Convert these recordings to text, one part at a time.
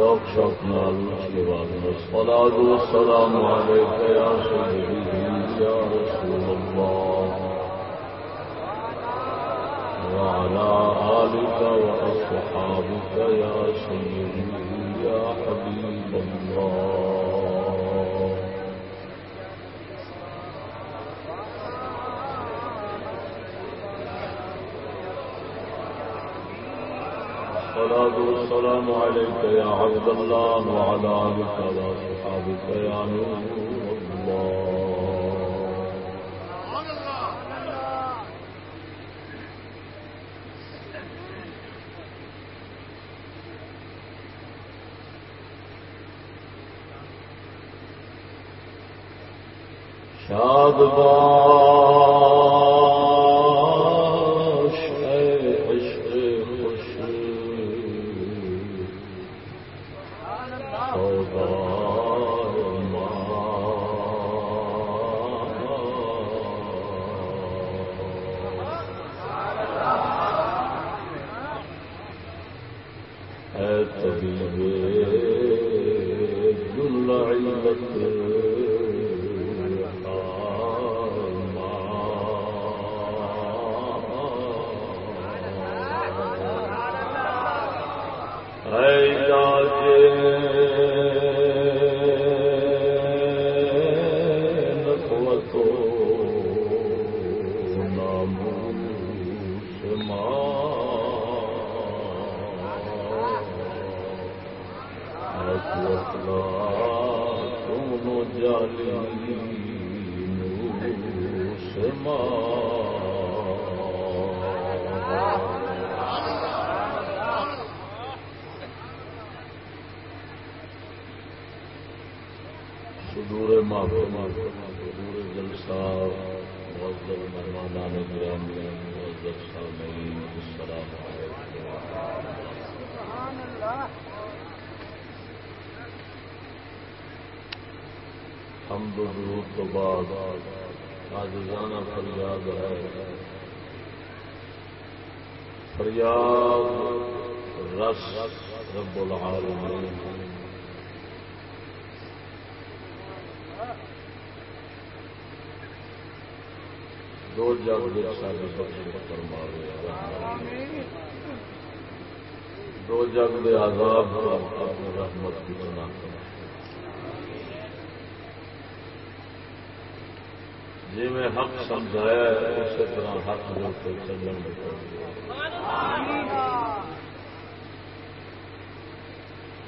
ذوق شوق نال کے بعد والصلاة والسلام عليك يا سيدي يا رسول الله وعلى آلك وأصحابك يا سيدي يا حبيب الله الصلاة والسلام عليك يا عبد الله وعلى آلك وأصحابك يا نور الله. شاد باش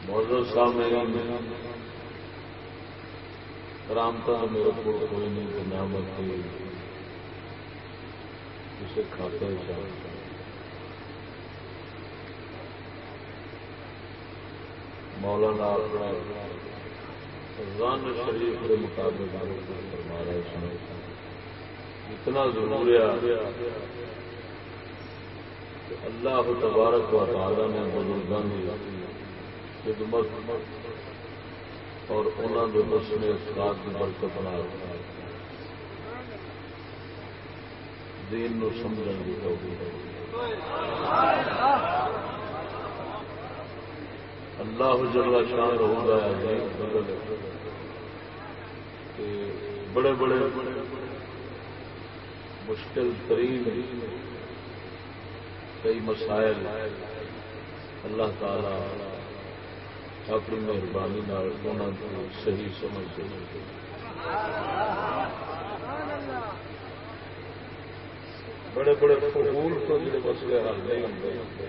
موضوع سامنے کرامتا میرے کو کوئی نہیں نعمت اسے کھاتے چاہتا مولانا اپنا رن شریف کے مطابق فرما رہا اس اتنا ضرور اللہ تبارک و تعالی نے بزرگوں کی خدمت اور انہوں نے دسنے استاد کی برکت بنا رکھا دین نو سمجھن کی توفیق۔ اللہ جل شان ہوگا بڑے بڑے مشکل ترین کئی مسائل اللہ تعالی اپنی مہربانی صحیح سمجھ بڑے بڑے فضول تو جڑے مسئلے حل نہیں ہوتے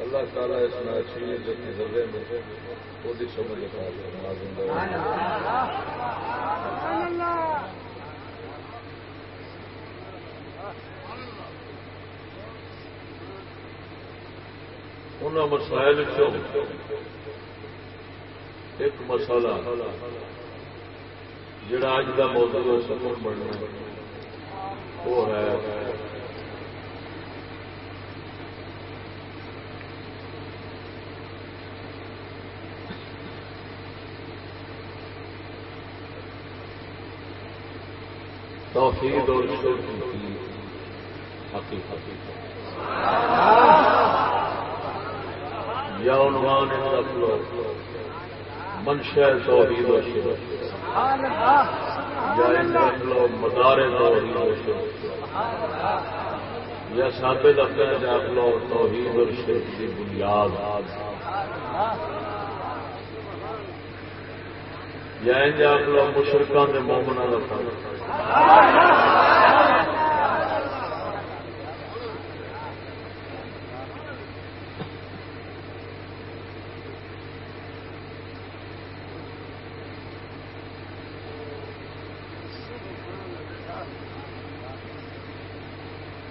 اللہ تعالیٰ اس میں چیز ذرے میں وہ سمجھ پا ان مسائل ایک مسئلہ جڑا اج کا موضوع ہے سفر بننا۔ وہ ہے۔ توحید اور شرک کی حقیقت۔ یا عنوان رکھ لو۔ منشا توحید اور شرک یا لو مدار توحید اور شرک یا سابے لفظ رکھ لو توحید اور شرک کی بنیاد. یا رکھ لو مشرقان کے مومنا کا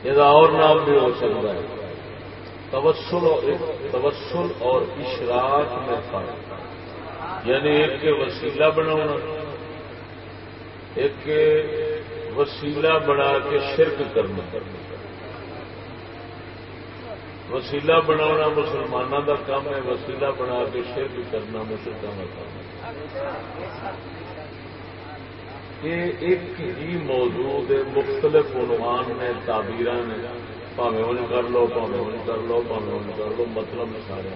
یہ اور نام بھی ہو سکتا ہے۔ تبسل اور اشراق میں فرق۔ یعنی ایک کے وسیلہ بنانا، ایک کے وسیلہ بنا کے شرک کرنا۔ وسیلہ بنا مسلمانوں کا کام ہے، وسیلہ بنا کے شرک کرنا مشرقوں کا کام ہے۔ یہ ایک ہی موضوع مختلف عنوان نے تعبیر نے، پاوے ان کر لو، پاوے ان کر لو، پاوے ان کر لو مطلب سارے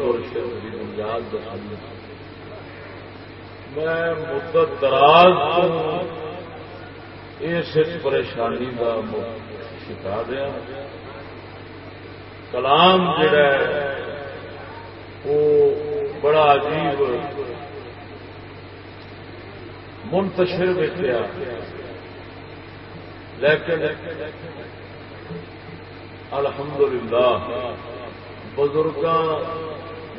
اور شرک کی بنیاد دس میں مدت دراز اس پریشانی کا شکا دیا۔ کلام جڑا ہے، وہ بڑا عجیب منتشر دیکھا لیکن الحمدللہ، بزرگاں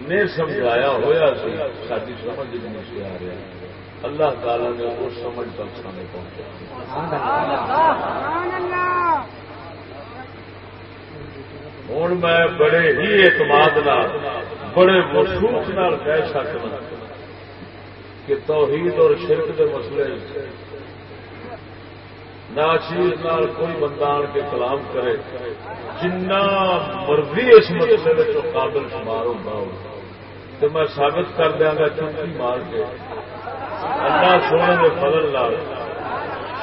نے سمجھایا ہوا سی ساری سمجھ نہیں سی آ رہا اللہ تعالی نے وہ سمجھ تک سامنے پہنچا۔ ہوں میں بڑے ہی اعتماد بڑے وسوخ نال کہہ سکتا کہ توحید اور شرک کے مسئلے ناچیز نال کوئی بندہ آن کے کلام کرے، جنہ مرضی اس مسئلے قابل شمار ہوتا ہو۔ تو میں ثابت کر دیا گا چونکی مار کے۔ اللہ سونے کے فضل لال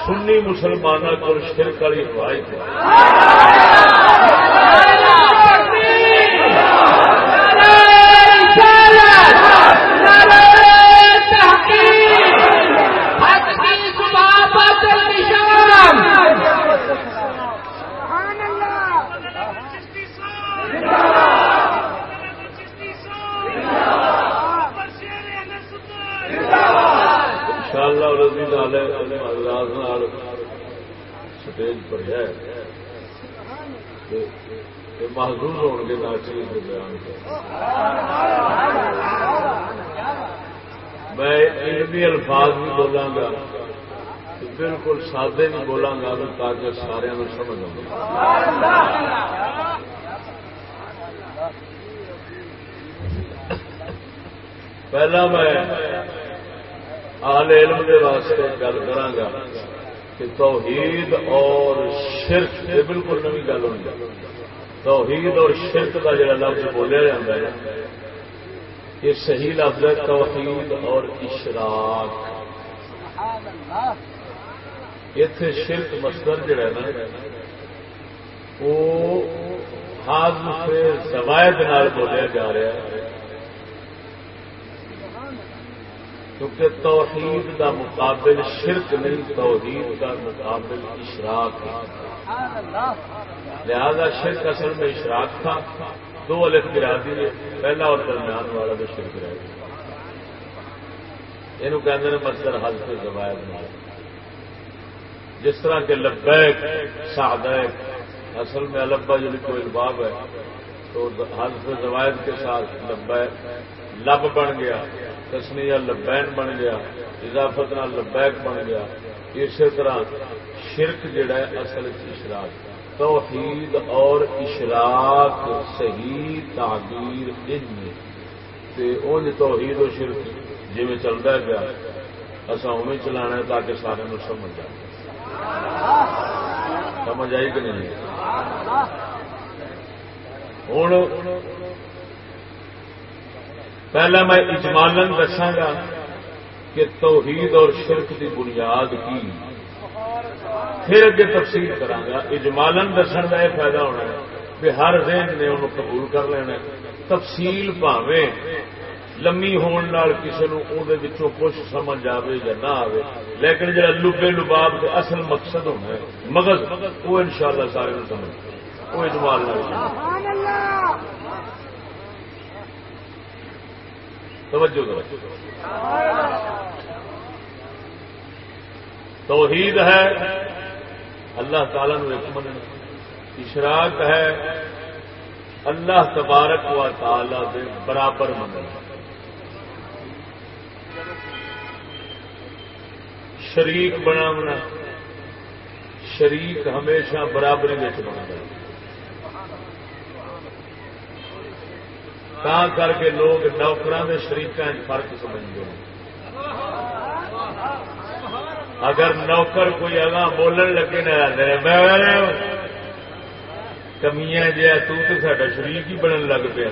سنی مسلمانوں کو شرک والی روایت ہے۔ ہوائی سٹیج پر ہے۔ محدود ہو گے ناچیز کے بیان میں علمی الفاظ بھی بولاں گا بالکل سادے نہیں بولاں گا تاکہ سارے سمجھ آ پہلا میں آل علم کے واسطے گل کرا کہ توحید اور شرک یہ بالکل نوی گل ہونی توحید اور شرک کا جڑا لفظ بولیا جاتا ہے، یہ صحیح لفظ ہے توحید اور اشراق۔ اتے شرک مصدر جڑا ہے نا، وہ ہاتھ سے زوائد بولیا جا رہا ہے۔ کیونکہ توحید کا مقابل شرک نہیں، توحید کا مقابل اشراق لہذا شرک اصل میں اشراق تھا۔ دو الف گرا دیے پہلا اور درمیان والا بھی شرک رہ گیا یہ کہ مصدر حل سے زوایت نہ جس طرح کے لبیک، سعدیک، اصل میں البا جو کوئی الباب ہے، تو حل سے زوایت کے ساتھ لبیک، لب بن گیا۔ تسنیا لبین بن گیا، اضافت نہ لبیک بن گیا۔ اسی طرح شرک جڑا ہے اصل اشراق، توحید اور اشراق صحیح تعبیر ان توحید و شرک جی میں چلتا ہے پیا اصا اوی چلانا ہے تاکہ سارے سمجھ جائے سمجھ آئی کہ نہیں؟ ہوں پہلا میں اجمالن دساگا کہ توحید اور شرک کی بنیاد کی۔ پھر اگے تفصیل کرا اجمالن دسن کا یہ فائدہ ہونا ہے کہ ہر ذہن نے انہوں قبول کر لینا تفصیل پاوے لمی ہون کسی نے کچھ سمجھ آئے یا نہ آئے لیکن جڑا لبے لباب کے اصل مقصد ہونا ہے، مغز، وہ ان شاء اللہ سارے سمجھ۔ وہ اجمال توجہ توحید ہے، اللہ تعالی من اشراق ہے، اللہ تبارک و تعالی دے برابر من شریک بنا شریک ہمیشہ برابری میں بنا تا کر کے لوگ نوکروں کے شریقوں فرق سمجھتے ہیں اگر نوکر کوئی اگاں بولن لگے نہ کمیاں جی تو سا شریک ہی بنن لگ پیا۔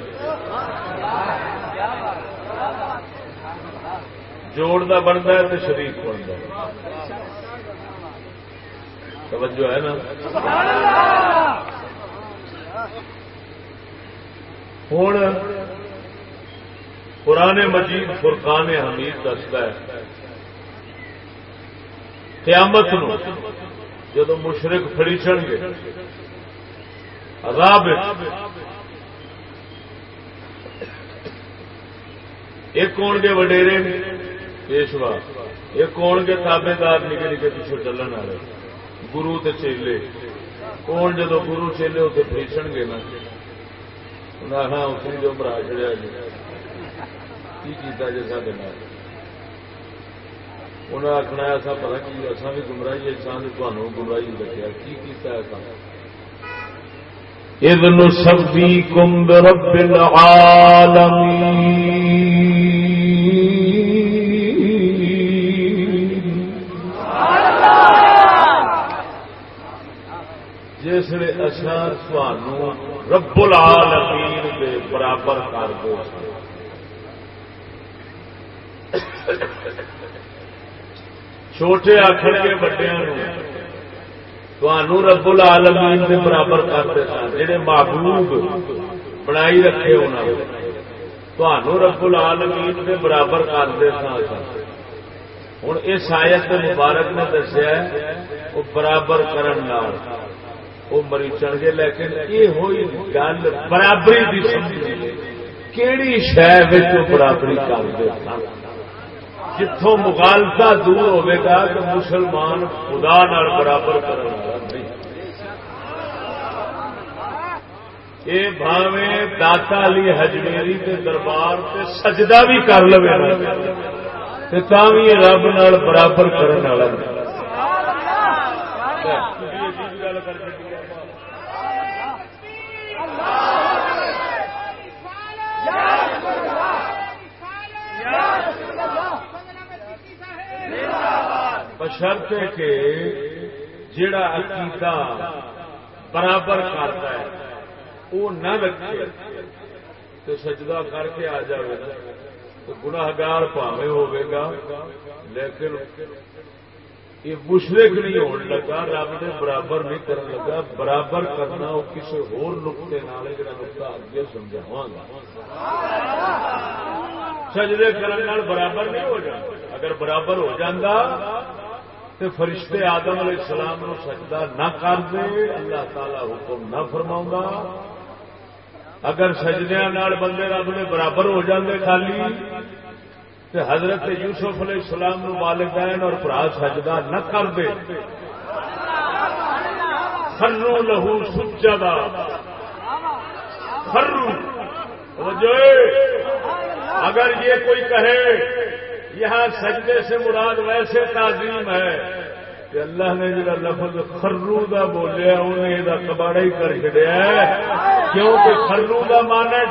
جوڑ کا بنتا ہے تو شریک بنتا توجہ ہے نا؟ ہوں پرانے مجید فرقان حمید دستا ہے قیامت نو جب مشرق فری چڑھ گے عذاب ایک کون گے وڈیرے پیشوا ایک کون گے تابے دار نکے نکے پیچھے چلن والے گرو تے چیلے کون جدو گرو چیلے اتنے فریچن گے نا انہیں اتنی جو برا چڑیا جی کی جی سارے انہیں آخنا ایسا پتا کی اصا بھی گمراہی انسان تمہوں گمراہی کی کیتا ایسا اذن سبھی کم رب العالمین جس نے اصا تھانوں رب العالمین برابر کر دو چھوٹے آخر کے بڑے رب العالمین کے برابر کرتے سن جہے محبوب بنائی رکھے انہوں رب العالمین کے برابر کرتے سن ہوں اس آیت مبارک نے دسیا وہ برابر کرن وہ مری چڑھ گئے، لیکن یہ ہوئی گل برابری کی سمجھ کہڑی شہر برابری کرتے جتوں مغالتا دور ہوے گا تو مسلمان خدا نال برابر کرنے یہ بھاوے داتا علی ہجمیری کے دربار سے سجدہ بھی کر لو رب نال برابر کرنے والا۔ بشرط کہ جڑا عقیدہ برابر کرتا ہے وہ نہ رکھے تو سجدہ کر کے آ جائے تو گناگار پاوے ہوگا لیکن یہ مشرق نہیں ہونے لگا، رب نے برابر نہیں کرنے لگا۔ برابر کرنا وہ کسی ہور نقطے نقطہ اگے سمجھاوا گا۔ سجدے کرنے برابر نہیں ہو جاتا اگر برابر ہو جاتا تو فرشتے آدم علیہ السلام نو سجدہ نہ کر دے، اللہ تعالی حکم نہ فرما اگر سجدیا بندے رب نے برابر ہو جاندے خالی تو حضرت یوسف علیہ السلام نو والدین اور برا سجدہ نہ کر دے۔ خرو لہو سجا خرو اگر یہ کوئی کہے یہاں سجدے سے مراد ویسے تعظیم ہے کہ اللہ نے جا لفظ خرو کا بولیا، انہیں یہ کباڑا ہی کر چڑیا کیونکہ خرو کا مان ہے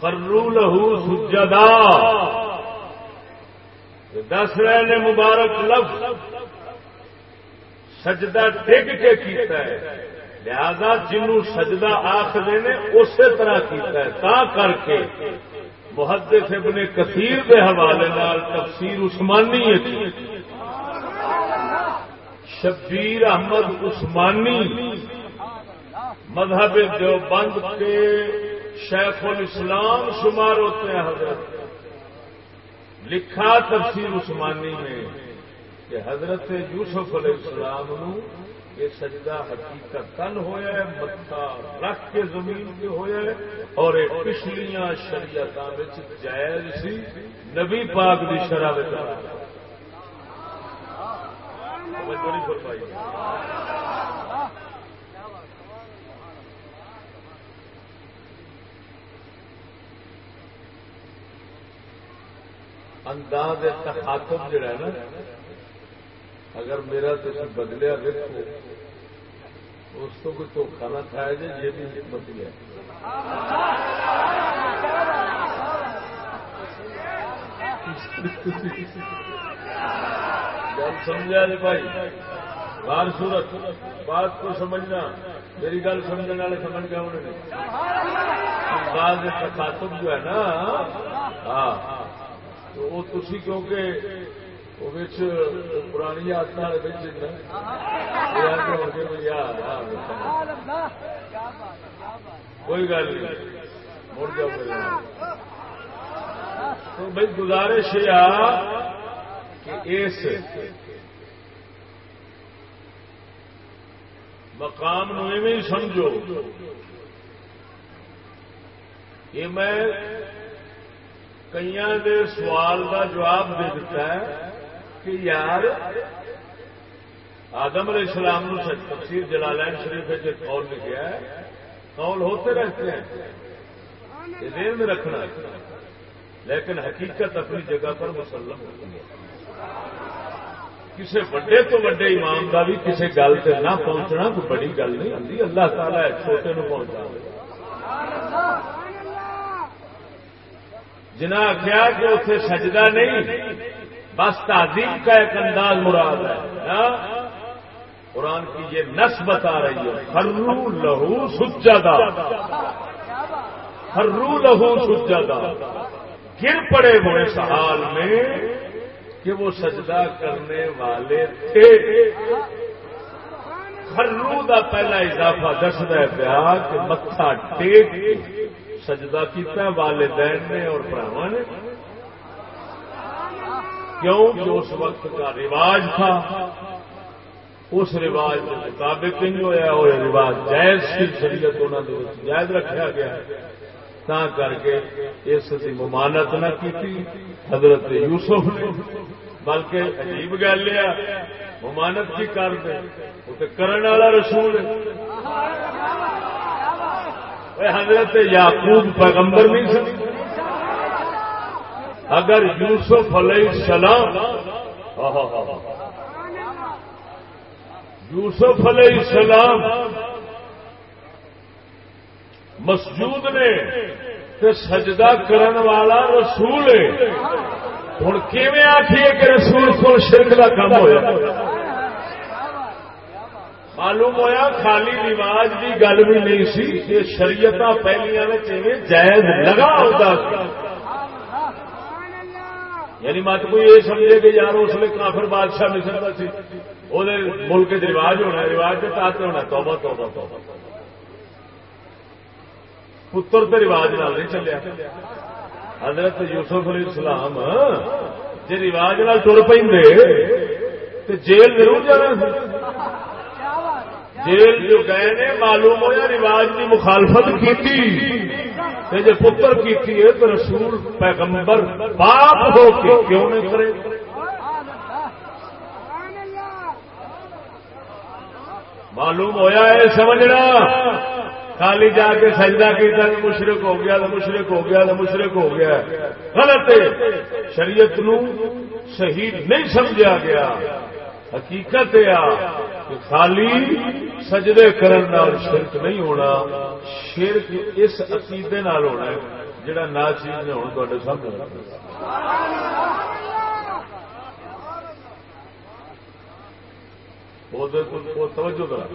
خرو لہو سجدا دس رہے نے مبارک لفظ۔ سجدہ ڈگ کے کیتا ہے۔ لہذا جنوں سجدہ آخر نے اسی طرح کیتا ہے۔ تا کر کے محدث ابن کثیر کے حوالے نال تفسیر عثمانی ہے۔ شبیر احمد عثمانی مذہب دیوبند کے شیخ الاسلام شمار ہوتے ہیں حضرت۔ لکھا تفسیر عثمانی میں کہ حضرت یوسف علیہ السلام نو یہ سجدہ حقیقت تن ہوا ہے متھا رکھ کے زمین پہ ہوا ہے اور پچھلیاں شریعت جائز سی۔ نبی پاک کی شرح انداز تخاطب جڑا ہے نا، اگر میرا تھی بدلیا دیکھو اس کو کوئی دھوکھا نہ کھایا جائے یہ بھی حکمت ہے۔ گل سمجھا جی بھائی؟ بار سورت بات کو سمجھنا، میری گل سمجھنے والے سمجھ گیا انہوں نے۔ انداز تخاطب جو ہے نا ہاں تو وہ تھی کیونکہ پرانی آدت کوئی گل نہیں۔ مڑ جاؤ تو بھائی گزارش یہ کہ اس مقام نو سمجھو۔ یہ میں کئی سوال کا جواب دے دیتا ہے کہ یار آدم علیہ السلام نے تفسیر جلالین شریف قول لکھا ہے قول ہوتے رہتے ہیں یہ دیر میں رکھنا لیکن حقیقت اپنی جگہ پر مسلم ہوتی ہے کسی بڑے تو بڑے امام کا بھی کسی گل سے نہ پہنچنا کوئی بڑی گل نہیں آتی اللہ تعالیٰ چھوٹے نو پہنچا جنا آخیا کہ اتنے سجدہ نہیں، بس تعظیم کا ایک انداز مراد ہے۔ ہاں؟ قرآن کی یہ نس بتا رہی ہے ہرو لہو سجدہ۔ ہرو لہو سجدہ۔ گر پڑے ہوئے سال میں کہ وہ سجدہ کرنے والے تھے۔ ہرو کا پہلا اضافہ دستا پیا کہ متھا ٹیک۔ سجدہ کیتا والدین نے اور براہ نے۔ کیوں؟ کہ اس وقت کا رواج تھا، اس رواج کے مطابق نہیں ہوا اور رواج جائز کی شریعت انہوں نے جائز رکھا گیا۔ تا کر کے اس کی ممانت نہ کی حضرت یوسف نے۔ بلکہ عجیب گل لیا ممانت کی کر دے، وہ تو کرنے والا رسول ہے۔ حضرت یعقوب پیغمبر نہیں سکتے اگر یوسف علیہ السلام یوسف علیہ السلام مسجود نے تے سجدہ کرن والا رسول ہے۔ ہوں کیون آخیے کہ رسول کو شرک کا کام ہوا معلوم ہویا خالی رواج کی گل بھی نہیں سی یہ شریعت پہلیا جائز لگا ہوتا یعنی مت کوئی یہ سمجھے کہ یار اس لیے کافر بادشاہ مصر کا سی۔ وہ ملک رواج ہونا رواج کے تحت ہونا توبہ توبہ توبہ۔ پتر تو رواج نال نہیں چلیا۔ حضرت یوسف علیہ السلام جی رواج نال تر پہ جیل ضرور جانا جیل جو گئے نے، معلوم ہوا رواج کی مخالفت کی جی پتر کی تو رسول، پیغمبر باپ ہو کے کیوں نہیں کرے؟ معلوم ہویا ہے، سمجھنا؟ خالی جا کے سجدہ کیا تو مشرق ہو گیا، تو مشرق ہو گیا، تو مشرق ہو گیا۔ غلط ہے۔ شریعت نو صحیح نہیں سمجھا گیا۔ حقیقت کہ خالی سجدے کرن شرک نہیں ہونا، شرک اس عقیدے نال ہونا ہے جڑا نا چیز نے ہوں تے سامنے توجہ کرا۔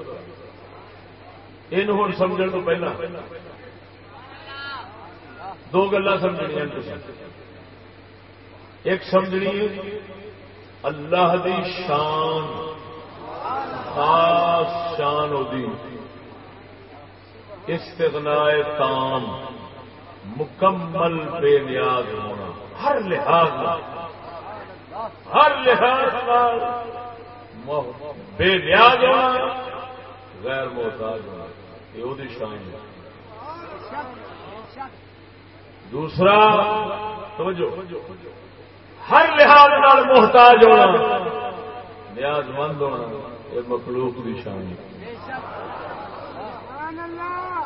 یہ ہوں سمجھ تو پہلا۔ دو گلا سمجھنی ایک سمجھنی اللہ دی شان، خاص شان ہوتی استغنا تام، مکمل بے نیاز ہونا۔ ہر لحاظ ہر لحاظ بے نیاز ہونا، غیر محتاج ہونا۔ یہ وہ شان ہے۔ دوسرا، توجہ۔ ہر لحاظ محتاج ہونا۔ نیاز مند ہونا، یہ مخلوق کی شان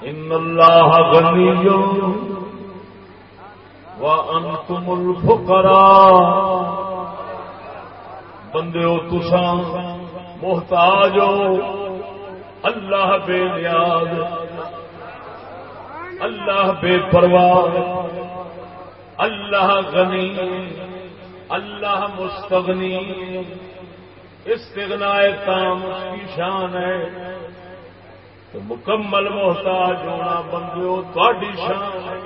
ان اللہ غنی و انتم الفقراء۔ بندے ہو تسا محتاج ہو۔ اللہ بے نیاز، اللہ بے پرواہ، اللہ غنی۔ اللہ مستغنی. استغنا تام اس کی شان ہے. تو مکمل محتاج ہونا بندو تھوڑی شان ہے.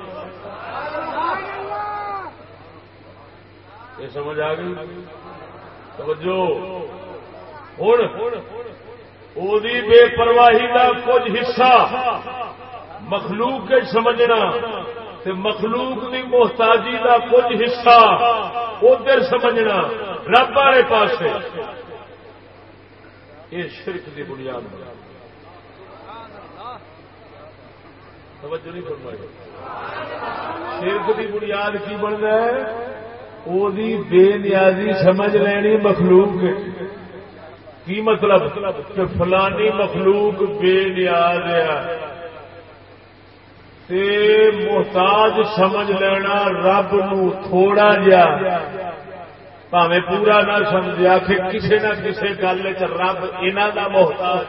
یہ سمجھ آ گئی؟ توجہ. ہوں وہی بے پرواہی کا کچھ حصہ مخلوق کے سمجھنا. تے مخلوق کی محتاجی کا کچھ حصہ ادھر سمجھنا، رب والے پاس یہ شرک کی بنیاد توجہ نہیں فرمائی۔ شرک کی بنیاد کی بن رہا ہے؟ وہ بے نیازی سمجھ لینی مخلوق کی مطلب؟ کہ فلانی مخلوق بے نیاز ہے۔ تے محتاج سمجھ لینا رب نو تھوڑا جا۔ پاوے پورا نہ سمجھا کہ کسی نہ کسی گل رب انہوں کا محتاج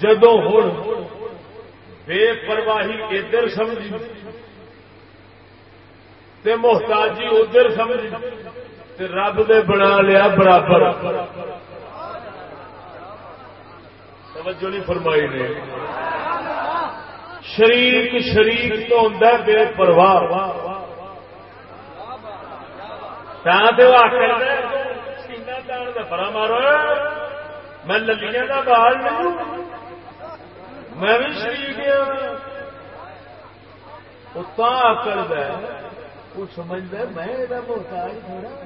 جدو ہوں بے پرواہی ادھر سمجھی تے محتاجی ادھر سمجھی تے رب دے بنا لیا برابر۔ توجہ نہیں فرمائی نے۔ شریک شریک تو ہوں بے پرواہ۔ بڑا مارو میں للیاں کا بال نہیں میں بھی شریف گیا ہاں۔ آکر وہ سمجھتا میں یہ محتاج تھوڑا۔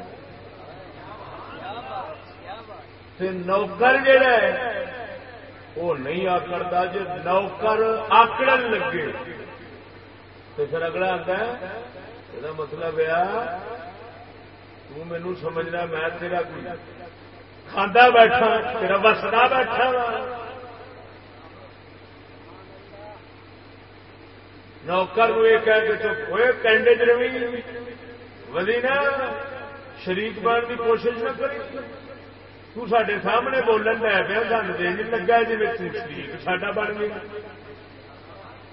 نوکر جڑا ہے وہ نہیں آکڑتا جی نوکر آکڑن لگے۔ تو پھر اگلا آتا ہے یہ مطلب ہے مینو سمجھنا میں تیرا کوئی کھانا بیٹھا، تیرا بسنا بیٹھا۔ نوکر کو یہ کہہ کے چپ ہوئے کینڈے چ جی روی ودی نا شریک بن کی کوشش نہ کری۔ تے سامنے بولن لے پیا سن دے لگا جی ساڈا بن گیا۔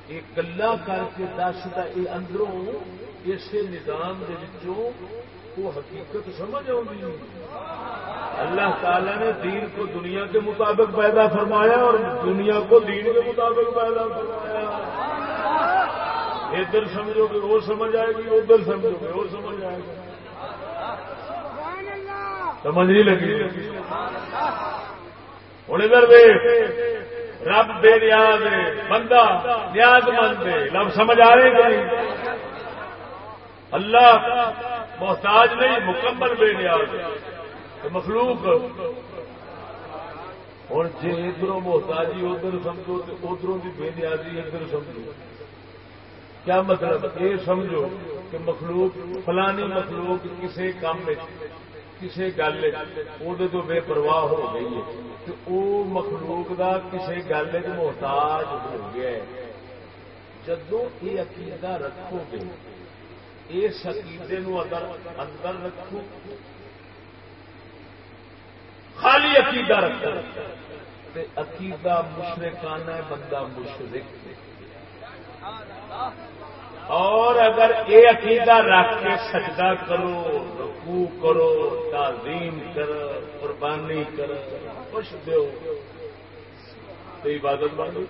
یہ گلا کر کے دستا یہ اندروں اسی نظام وہ حقیقت سمجھ آئی اللہ تعالی نے دین کو دنیا کے مطابق پیدا فرمایا اور دنیا کو دین کے مطابق پیدا فرمایا۔ ادھر سمجھو گے، وہ سمجھ آئے گی، ادھر سمجھو گے، وہ سمجھ آئے گی۔ سمجھ نہیں لگی۔ ہوں ادھر رب بے نیاز بندہ نیاز مند رب سمجھ آ رہے گا اللہ محتاج نہیں، مکمل بے نیاز۔ مخلوق۔ اور جی ادھر محتاجی ادھر سمجھو تو ادھر کی بے نیازی ادھر سمجھو۔ کیا مطلب؟ یہ سمجھو کہ مخلوق، فلانی مخلوق کسی کام میں کسی گل وہ بے پرواہ ہو گئی ہے کہ وہ مخلوق دا کسی گل محتاج ہو گیا جدو یہ عقیدہ رکھو گے اس عقیدے اندر رکھو خالی عقیدہ رکھو تے عقیدہ مشرقانہ بندہ مشرق اور اگر یہ عقیدہ رکھ کے سجدہ کرو، رکوع کرو، تعظیم کرو، قربانی کرو، خوش دو۔ تو عبادت بن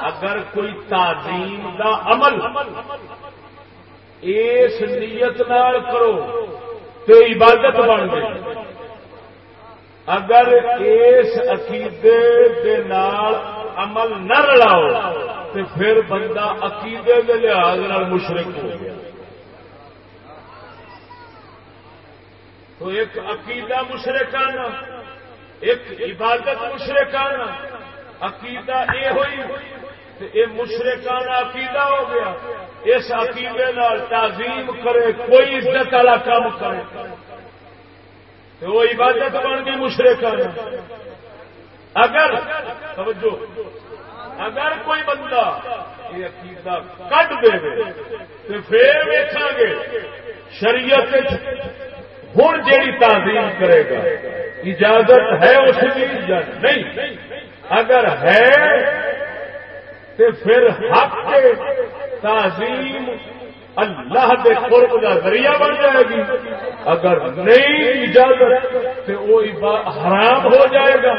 اگر کوئی تعظیم دا عمل اس نیت نال کرو، تو عبادت بن گئی۔ اگر اس عقیدے دے نال عمل نہ رلاؤ، تو پھر بندہ عقیدے کے لحاظ مشرق ہو گیا۔ تو ایک عقیدہ مشرقانہ ایک عبادت مشرقانہ عقیدہ یہ ہوئی یہ مشرقانہ عقیدہ ہو گیا، اس عقیدے تعظیم کرے، کوئی عزت والا کام کرے۔ تو وہ عبادت بن گئی مشرقانہ اگر سمجھو اگر کوئی بندہ یہ عقیدہ کٹ دے تو پھر ویچا گے، شریعت ہوں جیڑی تعظیم کرے گا، اجازت ہے اس کی نہیں۔ اگر ہے تو پھر حق تعظیم اللہ کے قرب کا ذریعہ بن جائے گی۔ اگر نہیں اجازت تو وہ حرام ہو جائے گا۔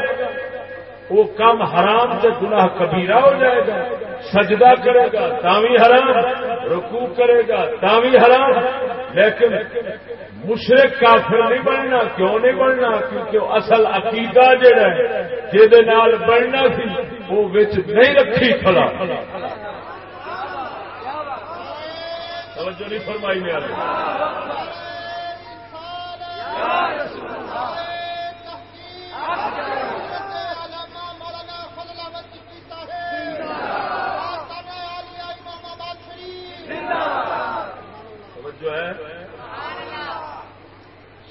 وہ کام حرام سے گناہ کبیرہ ہو جائے گا۔ سجدہ کرے گا تاوی حرام، رکوع کرے گا تاوی حرام۔ لیکن مشرق کافر نہیں بننا، کیوں نہیں بننا؟ کیونکہ اصل عقیدہ جہا جہد بننا سی، وہ نہیں رکھی کھلا توجہ نہیں فرمائی میں جو ہے۔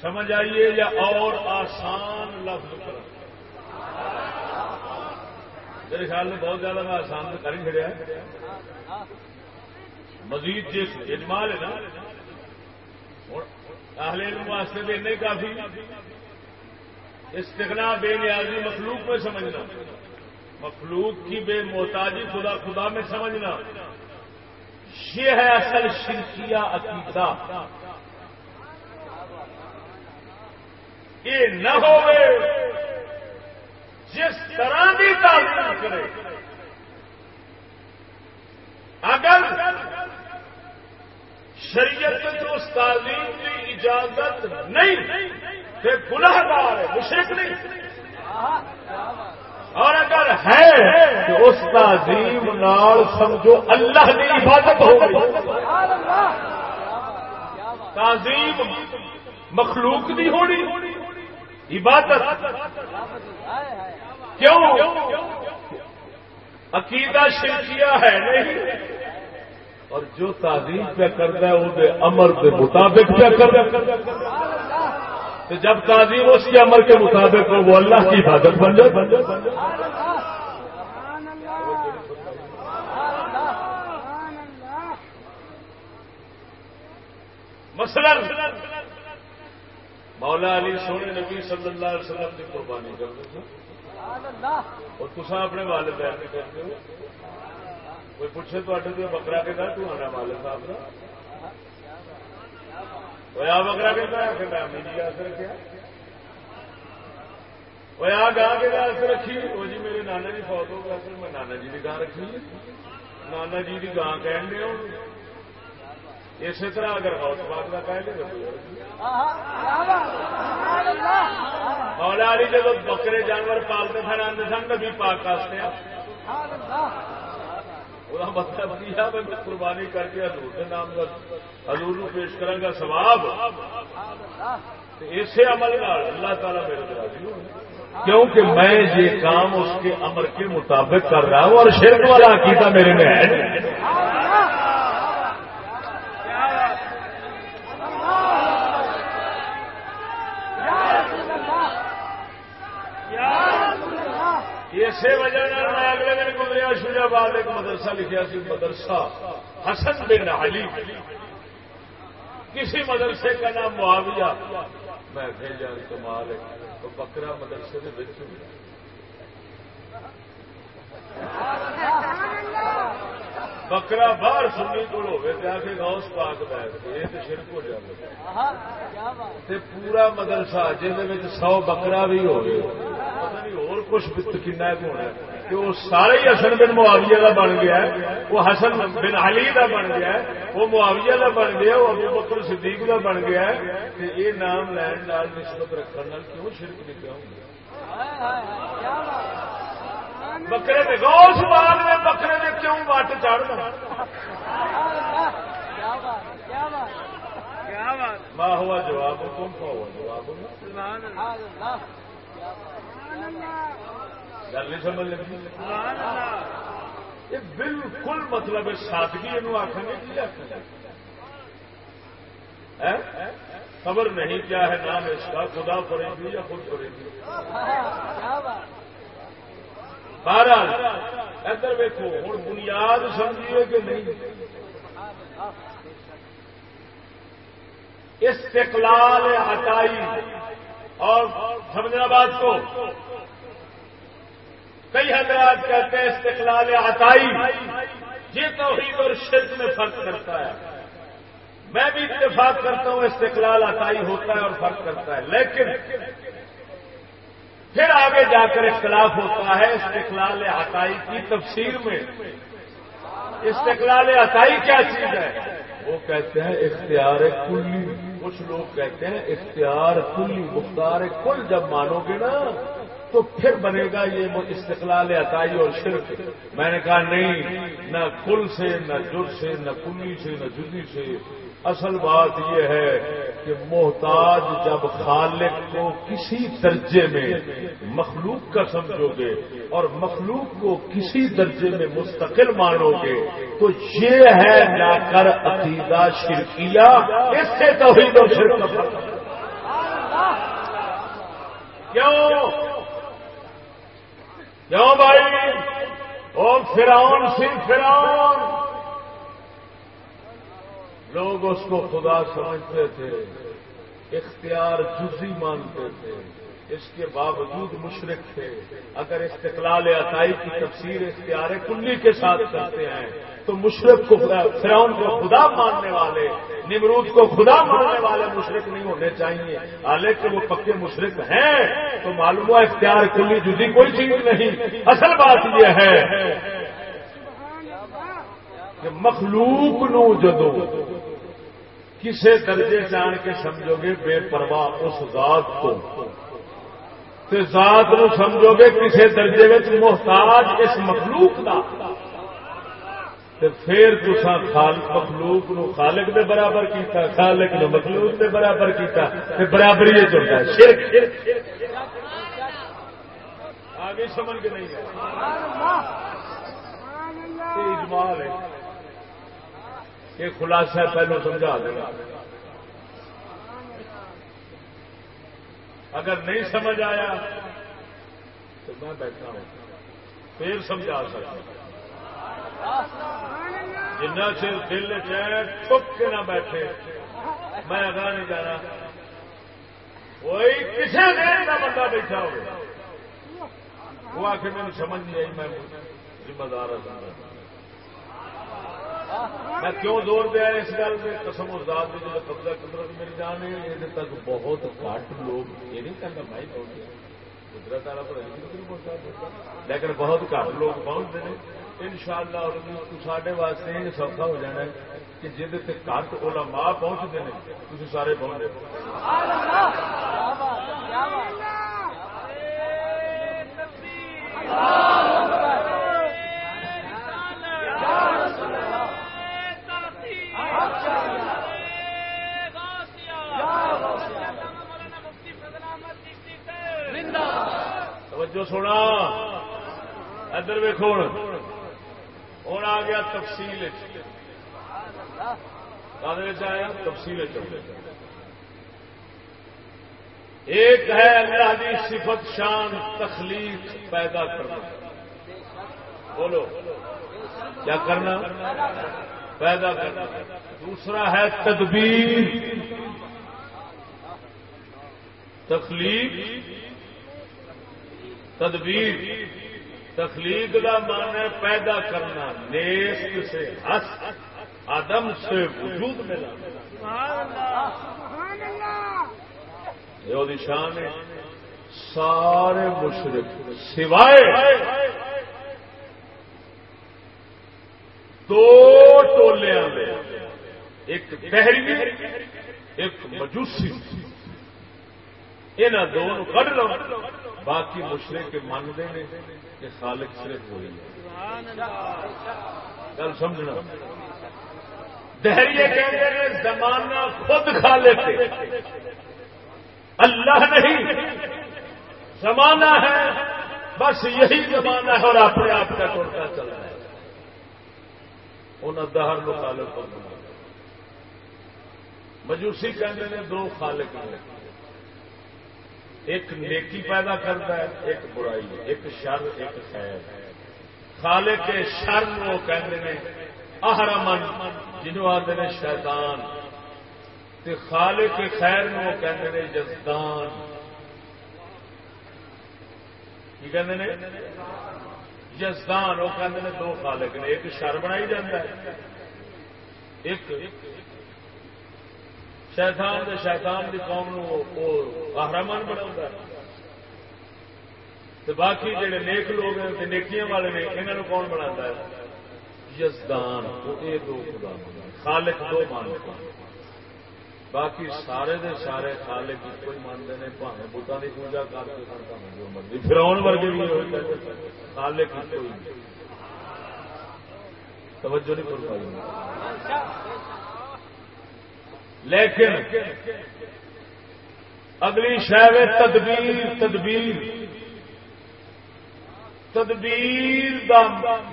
سمجھ آئیے یا اور آسان لفظ کر میرے خیال میں بہت زیادہ میں آسان سے کر ہی چڑیا مزید جس اجمال ہے نا اہل علم واسطے بھی نہیں کافی۔ استغنا بے نیازی مخلوق میں سمجھنا، مخلوق کی بے محتاجی خدا خدا میں سمجھنا۔ یہ ہے اصل شرکیہ عقیدہ۔ یہ نہ ہوئے جس طرح کی تعلیم کرے۔ اگر شریعت تو اس تعلیم کی اجازت نہیں تو گناہ گار ہے مشرق نہیں۔ اور اگر ہے، تو اس تعظیم نال سمجھو اللہ کی عبادت ہو گئی۔ تعظیم مخلوق نہیں ہونی، عبادت۔ کیوں؟ عقیدہ شرکیہ ہے نہیں۔ اور جو تعظیم پہ کرتا ہے وہ امر کے مطابق پہ کر جب تعظیم اس کے امر کے مطابق ہو، وہ اللہ کی حفاظت بن جائے۔ مثلا، مولا علی سونے نبی صلی اللہ علیہ وسلم کی قربانی کرتے تھے۔ اور تصا اپنے والدین کرتے ہو کوئی پوچھے تو بکرا کے گھر تو آنا والد صاحب کا وہ بکرا کے گھر میں امی جی آس رکھا وہ آ گاہ کے گاس رکھی۔ وہ جی میرے نانا جی فوت ہو گیا میں نانا جی کی گاہ رکھی۔ نانا جی کی گاہ کہن دیا اسی طرح اگر ہاؤس پاک کا کہہ لے مولا علی جب بکرے جانور پالتے تھے آدھے سن، نبی پاک واسطے وہ مطلب کیا میں قربانی کر کے حضور کے نام کا حضور نو پیش کروں گا سواب اسی عمل اللہ تعالیٰ میرے راضی کیونکہ میں یہ کام اس کے امر کے مطابق کر رہا ہوں اور شرک والا عقیدہ میرے میں ہے۔ اسی وجہ میں اگلے دن گزریا شجا باد ایک مدرسہ لکھا سی، مدرسہ حسن بن علی۔ کسی مدرسے کا نام معاویہ۔ میں بھیجا کمال تو بکرا مدرسے کے بچ بکرا باہر سنی کو ہوگی کے گاؤں پاک بیٹھ یہ تو شرک ہو جائے پورا مدرسہ جہد سو بکرا بھی ہو گئے اور کچھ کنا ہونا کہ وہ سارے ہی حسن بن معاویہ کا بن گیا ہے۔ وہ حسن بن علی کا بن گیا ہے۔ وہ معاویہ کا بن گیا وہ ابو بکر صدیق کا بن گیا ہے۔ کہ یہ نام لین نال نسبت رکھنے کیوں شرک نہیں کیا بکرے میں گوش باغ میں بکرے میں کیوں وٹ چڑھنا؟ ماں ہوا جواب کون کا ہوا جواب۔ گل نہیں سمجھ لگی؟ یہ بالکل مطلب سادگی یہ آخر گے کی آخر خبر نہیں کیا ہے نام اس کا، خدا کرے گی یا خود کرے گی بہرحال ادھر ویکو ہوں بنیاد سمجھیے کہ نہیں۔ استقلال ہٹائی اور سمجھنا بات کو۔ کئی حضرات کہتے ہیں استقلال عطائی۔ یہ توحید اور شرک میں فرق کرتا ہے۔ میں بھی اتفاق کرتا ہوں، استقلال عطائی ہوتا ہے اور فرق کرتا ہے۔ لیکن پھر آگے جا کر اختلاف ہوتا ہے، استقلال عطائی کی تفسیر میں۔ استقلال عطائی کیا چیز ہے؟ وہ کہتے ہیں اختیار کلی۔ کچھ لوگ کہتے ہیں اختیار کلی، مختار کل۔ جب مانو گے نا، تو پھر بنے گا یہ استقلال عطائی اور شرک۔ میں نے کہا نہیں، نہ کل سے، نہ جر سے، نہ کلی سے، نہ جدی سے۔ اصل بات یہ ہے کہ محتاج جب خالق کو کسی درجے میں مخلوق کا سمجھو گے اور مخلوق کو کسی درجے میں مستقل مانو گے تو یہ ہے نہ کر عقیدہ شرکیہ، اس سے توحید و شرک کیوں؟ کیوں بھائی؟ اور فرعون سی فرعون۔ لوگ اس کو خدا سمجھتے تھے اختیار جزی مانتے تھے۔ اس کے باوجود مشرق تھے۔ اگر استقلال عطائی کی تفسیر اختیار کلی کے ساتھ کرتے ہیں تو مشرق کو فرعون کو خدا ماننے والے نمرود کو خدا ماننے والے مشرق نہیں ہونے چاہیے۔ حالانکہ وہ پکے مشرق ہیں تو معلوم ہوا اختیار کلی جدی کوئی چیز نہیں۔ اصل بات یہ ہے کہ مخلوق نو جدو کسے درجے جان کے سمجھو گے بے پرواہ اس ذات کو۔ تے ذات نو سمجھو گے کسی درجے میں محتاج اس مخلوق کا پھر تسا خالق مخلوق نو خالق دے برابر کیتا، خالق نو مخلوق دے برابر کیتا، تے برابری یہ چلتا ہے، شرک۔ آگے سمجھ کے نہیں ہے سبحان اللہ اجمال ہے۔ یہ خلاصہ پہلو سمجھا دے گا اگر نہیں سمجھ آیا تو میں بیٹھا ہوں۔ پھر سمجھا سکتا جنا چر دل چاہے چھپ کے نہ بیٹھے۔ میں اگا نہیں جانا۔ وہی کسی دیر کا بندہ بیٹھا ہو وہ آ کے میری سمجھ نہیں آئی، میں ذمہ دار ہوں۔ میں کیوں زور دیا اس گل میں؟ قسم ازاد میں جب قبضہ قدرت میری جان ہے یہ تک بہت گھٹ لوگ یہ نہیں کہنا بھائی پہنچے قدرت والا پر لیکن بہت گھٹ لوگ پہنچتے ہیں۔ ان شاء اللہ سارے واسطے یہ سوکھا ہو جانا ہے کہ جہد سے گھٹ علماء پہنچتے ہیں۔ تھی سارے پہنچ رہے توجہ سونا۔ ادھر ویکو ہوں آ گیا تفصیل آیا؟ تفصیل ایک ہے اللہ کی صفت شان تخلیق پیدا کرنا۔ بولو۔ کیا کرنا؟ پیدا کرنا۔ دوسرا ہے تدبیر۔ تخلیق تدبیر، تخلیق کا مان ہے پیدا کرنا، نیست سے ہس آدم سے وجود ملا یہ شان ہے۔ سارے مشرق سوائے دو ٹولیا ایک دہری ایک مجوسی۔ یہاں دونوں کٹ لو۔ باقی مشرے کے مانتے ہیں کہ خالق صرف ہوئی گل سمجھنا؟ دہریے کہتے ہیں زمانہ خود کھا لیتے اللہ نہیں، زمانہ ہے، بس یہی زمانہ ہے اور اپنے آپ کا ٹوٹتا چل رہا ہے۔ انہیں دہر کو خالق پر مجوسی کہتے ہیں دو خالق ہیں۔ ایک نیکی پیدا کرتا ہے، ایک برائی ایک شر، ایک خیر۔ خالے کے شر وہ کہتے ہیں اہرمن جنہوں آتے ہیں شیطان۔ تے خالے کے خیر وہ کہتے ہیں جزدان۔ کی کہتے ہیں جزدان۔ وہ کہتے ہیں دو خالق نے، ایک شر بنائی جاتا ہے، ایک شیطان دے شیطان دی قوم نو آہرمان بنا باقی جڑے نیک لوگ ہیں نیکیاں والے نے یہاں انہوں کون بنا ہے؟ یزدان یہ دو خدا خالق دو مانتے باقی سارے دے سارے خالق کوئی مانتے ہیں پاوے بتان کی پوجا کر کے سن کرتے جو مرضی۔ فراؤن ورگے بھی ہوتا ہے خالق کوئی توجہ نہیں کر پائی لیکن اگلی شہر تدبیر تدبیر۔ تدبیر دا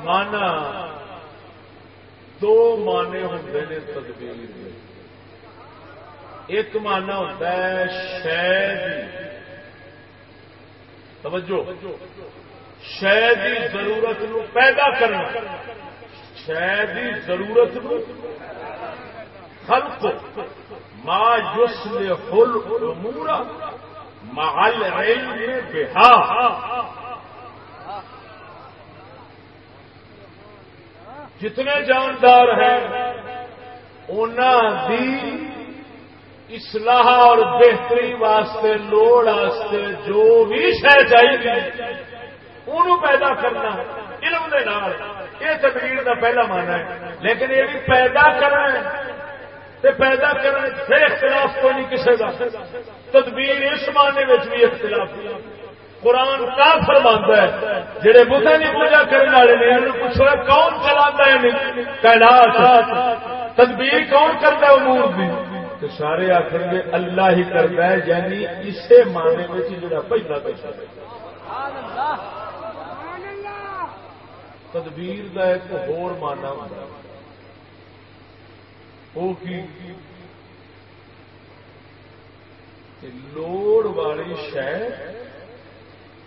مانا دو مانے ہوتے ہیں تدبیر ایک مانا ہوتا ہے شہ توجہ۔ شہ کی ضرورت نو پیدا کرنا۔ شہ کی ضرورت نو خلق۔ ما یسل فل امورا محل بہا جتنے جاندار ہیں دی اصلاح اور بہتری واسطے، لوڑ واسطے جو بھی شہ چاہیے، انہوں پیدا کرنا، علم دے نال، یہ تقریر کا پہلا مانا ہے۔ لیکن یہ بھی پیدا کرنا تے پیدا کرنے سے اختلاف کوئی نہیں کسی کا تدبیر اس معنی بھی اختلاف قرآن کا فرماتا ہے جہے بدھا کی پوجا کرنے والے نے پوچھو کون چلا تعینات تدبیر کون کرتا ہے امور بھی تو سارے آخر گے اللہ ہی کرتا ہے یعنی اسے معنی میں جڑا پہلا پیسہ تدبیر کا ایک ہور مانا ہوتا وہ کی لوڑ والی شہ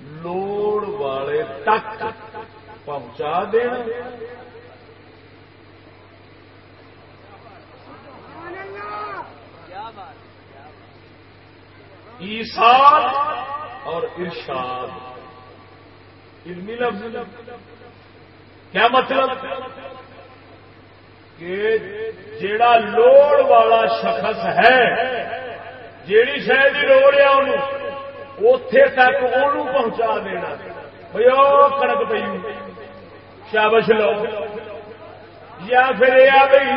لوڑ والے تک پہنچا دینا۔ ایساد اور ارشاد۔ علمی لفظ۔ کیا مطلب؟ کہ جیڑا لوڑ والا شخص ہے، جیڑی شہر کی لوڑ ہے انہوں اتے تک انہوں پہنچا دینا۔ بھائی وہ کڑک پی شابش لو۔ یا پھر یہ بھائی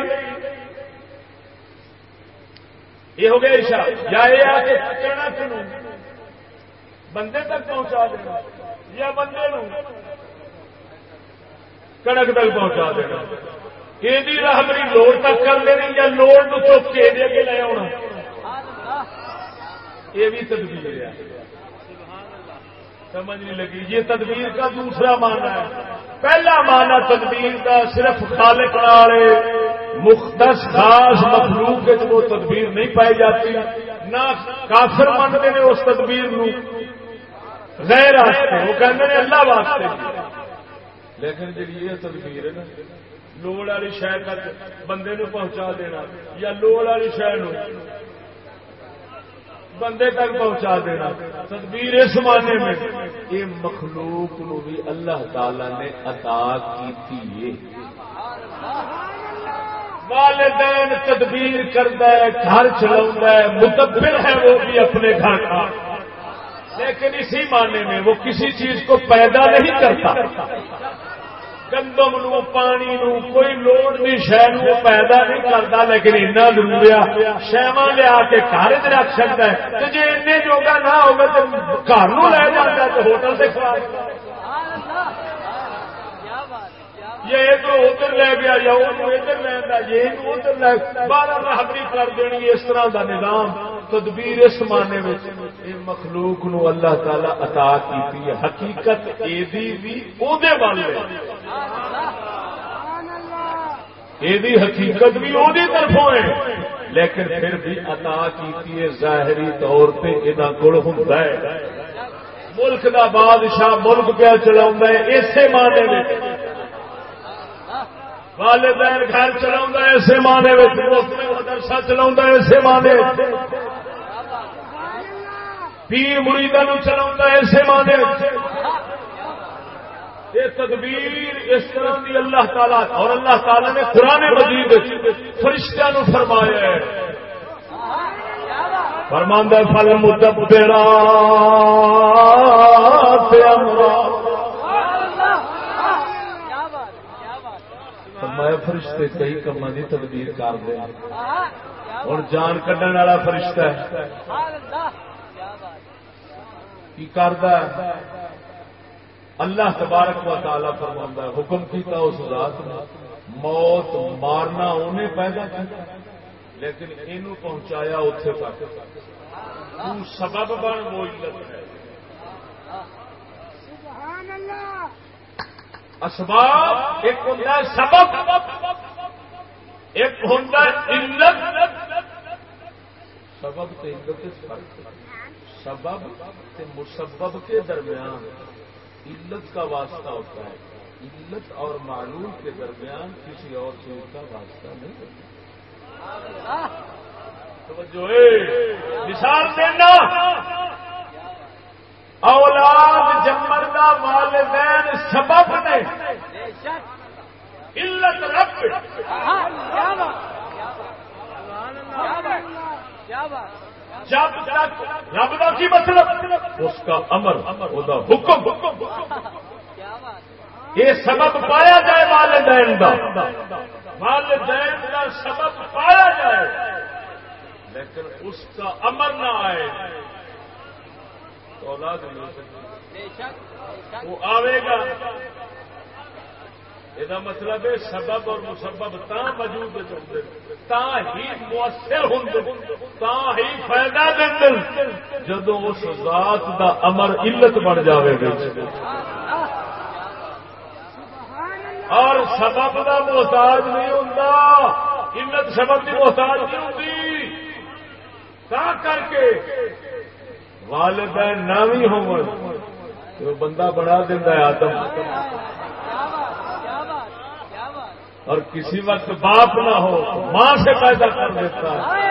یہ ہو گیا اشا یا یہ کہنا چنو۔ بندے تک پہنچا دینا۔ یا بندے نو کڑک تک پہنچا دینا۔ یہ راہبری لوڑ تک کر دینی یا لوڑ نو چوک کے دے کے لے آنا یہ بھی تدبیر ہے سمجھ نہیں لگی یہ تدبیر کا دوسرا معنی ہے پہلا معنی تدبیر کا صرف خالق والے مختص خاص مخلوق کے وہ تدبیر نہیں پائی جاتی نہ کافر مانتے ہیں اس تدبیر نو غیر واسطے وہ کہتے ہیں اللہ واسطے لیکن جی یہ تدبیر ہے نا لوڑ والی شہر تک بندے نو پہنچا دینا یا لوڑ والی شہر بندے تک پہنچا دینا۔ تدبیر اس معنی میں۔ یہ مخلوق نو بھی اللہ تعالی نے عطا کی والدین تدبیر کرتا ہے گھر چلا ہے متبر ہے وہ بھی اپنے گھر کا۔ لیکن اسی معنی میں وہ کسی چیز کو پیدا نہیں کرتا۔ گندم نو، پانی نو، کوئی لوڑ نہیں شہر کو پیدا نہیں کرتا، لیکن اتنا ضرور شہوا لیا کے گھر چ رکھ سکتا ہے۔ جی این جوگا نہ ہوگا تو گھر لے جاتا تو ہوٹل سے کھا یہ ادھر لے گیا یا ادھر لینا یہ ادھر لے بارہ کر دینی اس طرح نظام، تدبیر اس معنی میں مخلوق نو اللہ تعالی عطا کی حقیقت یہ حقیقت بھی وہ طرفوں ہے۔ لیکن پھر بھی عطا کی ظاہری طور پہ یہ گڑ ہوں ملک دا بادشاہ ملک پہ چلا اسی معنی میں والدین گھر چلا اسے مانے مدرسہ چلا اسے مانے پیر مریدا چلا اسے مانے یہ تدبیر اس طرح کی اللہ تعالی، اور اللہ تعالی نے قرآن مجید فرشتہ نو فرمایا ہے۔ فرماندہ فل مدبرا فرمایا فرشتے کئی کما کی تدبیر کر دے اور جان کھڈن والا فرشتہ ہے۔ کی کرتا ہے؟ اللہ تبارک و تعالی فرما حکم کیتا اس ذات نے، موت مارنا انہیں پیدا کیا لیکن یہ پہنچایا اتے تک۔ سبب بن وہ علت ہے۔ سبحان اللہ! اسباب، ایک ہوں سبب، ایک ہوں علت۔ سبب کے علت سبب مسبب کے درمیان علت کا واسطہ ہوتا ہے۔ علت اور معلوم کے درمیان کسی اور چیز کا واسطہ نہیں ہوتا۔ مثال دینا۔ اولاد جمر کا والدین سبب نے۔ علت رب۔ جب تک رب کا کی مطلب؟ اس کا امر وہ حکم۔ یہ سبب پایا جائے والدین کا والدین کا سبب پایا جائے۔ لیکن اس کا امر نہ آئے۔ تو اولاد نہیں ہو سکتی۔ وہ آئے گا۔ یہ مطلب ہے سبب اور مسبب تا موجود تا ہی مؤثر ہوں۔ تا ہی فائدہ دیں۔ جدو اس ذات دا امر علت بن جاوے گا اور سبب دا محتاج نہیں ہوں علت سبب کی محتاج نہیں ہوتی تا کر کے والدین نہ بھی ہو بندہ بنا دینا ہے آدم۔ اور کسی وقت باپ نہ ہو، ماں سے پیدا کر دیتا ہے۔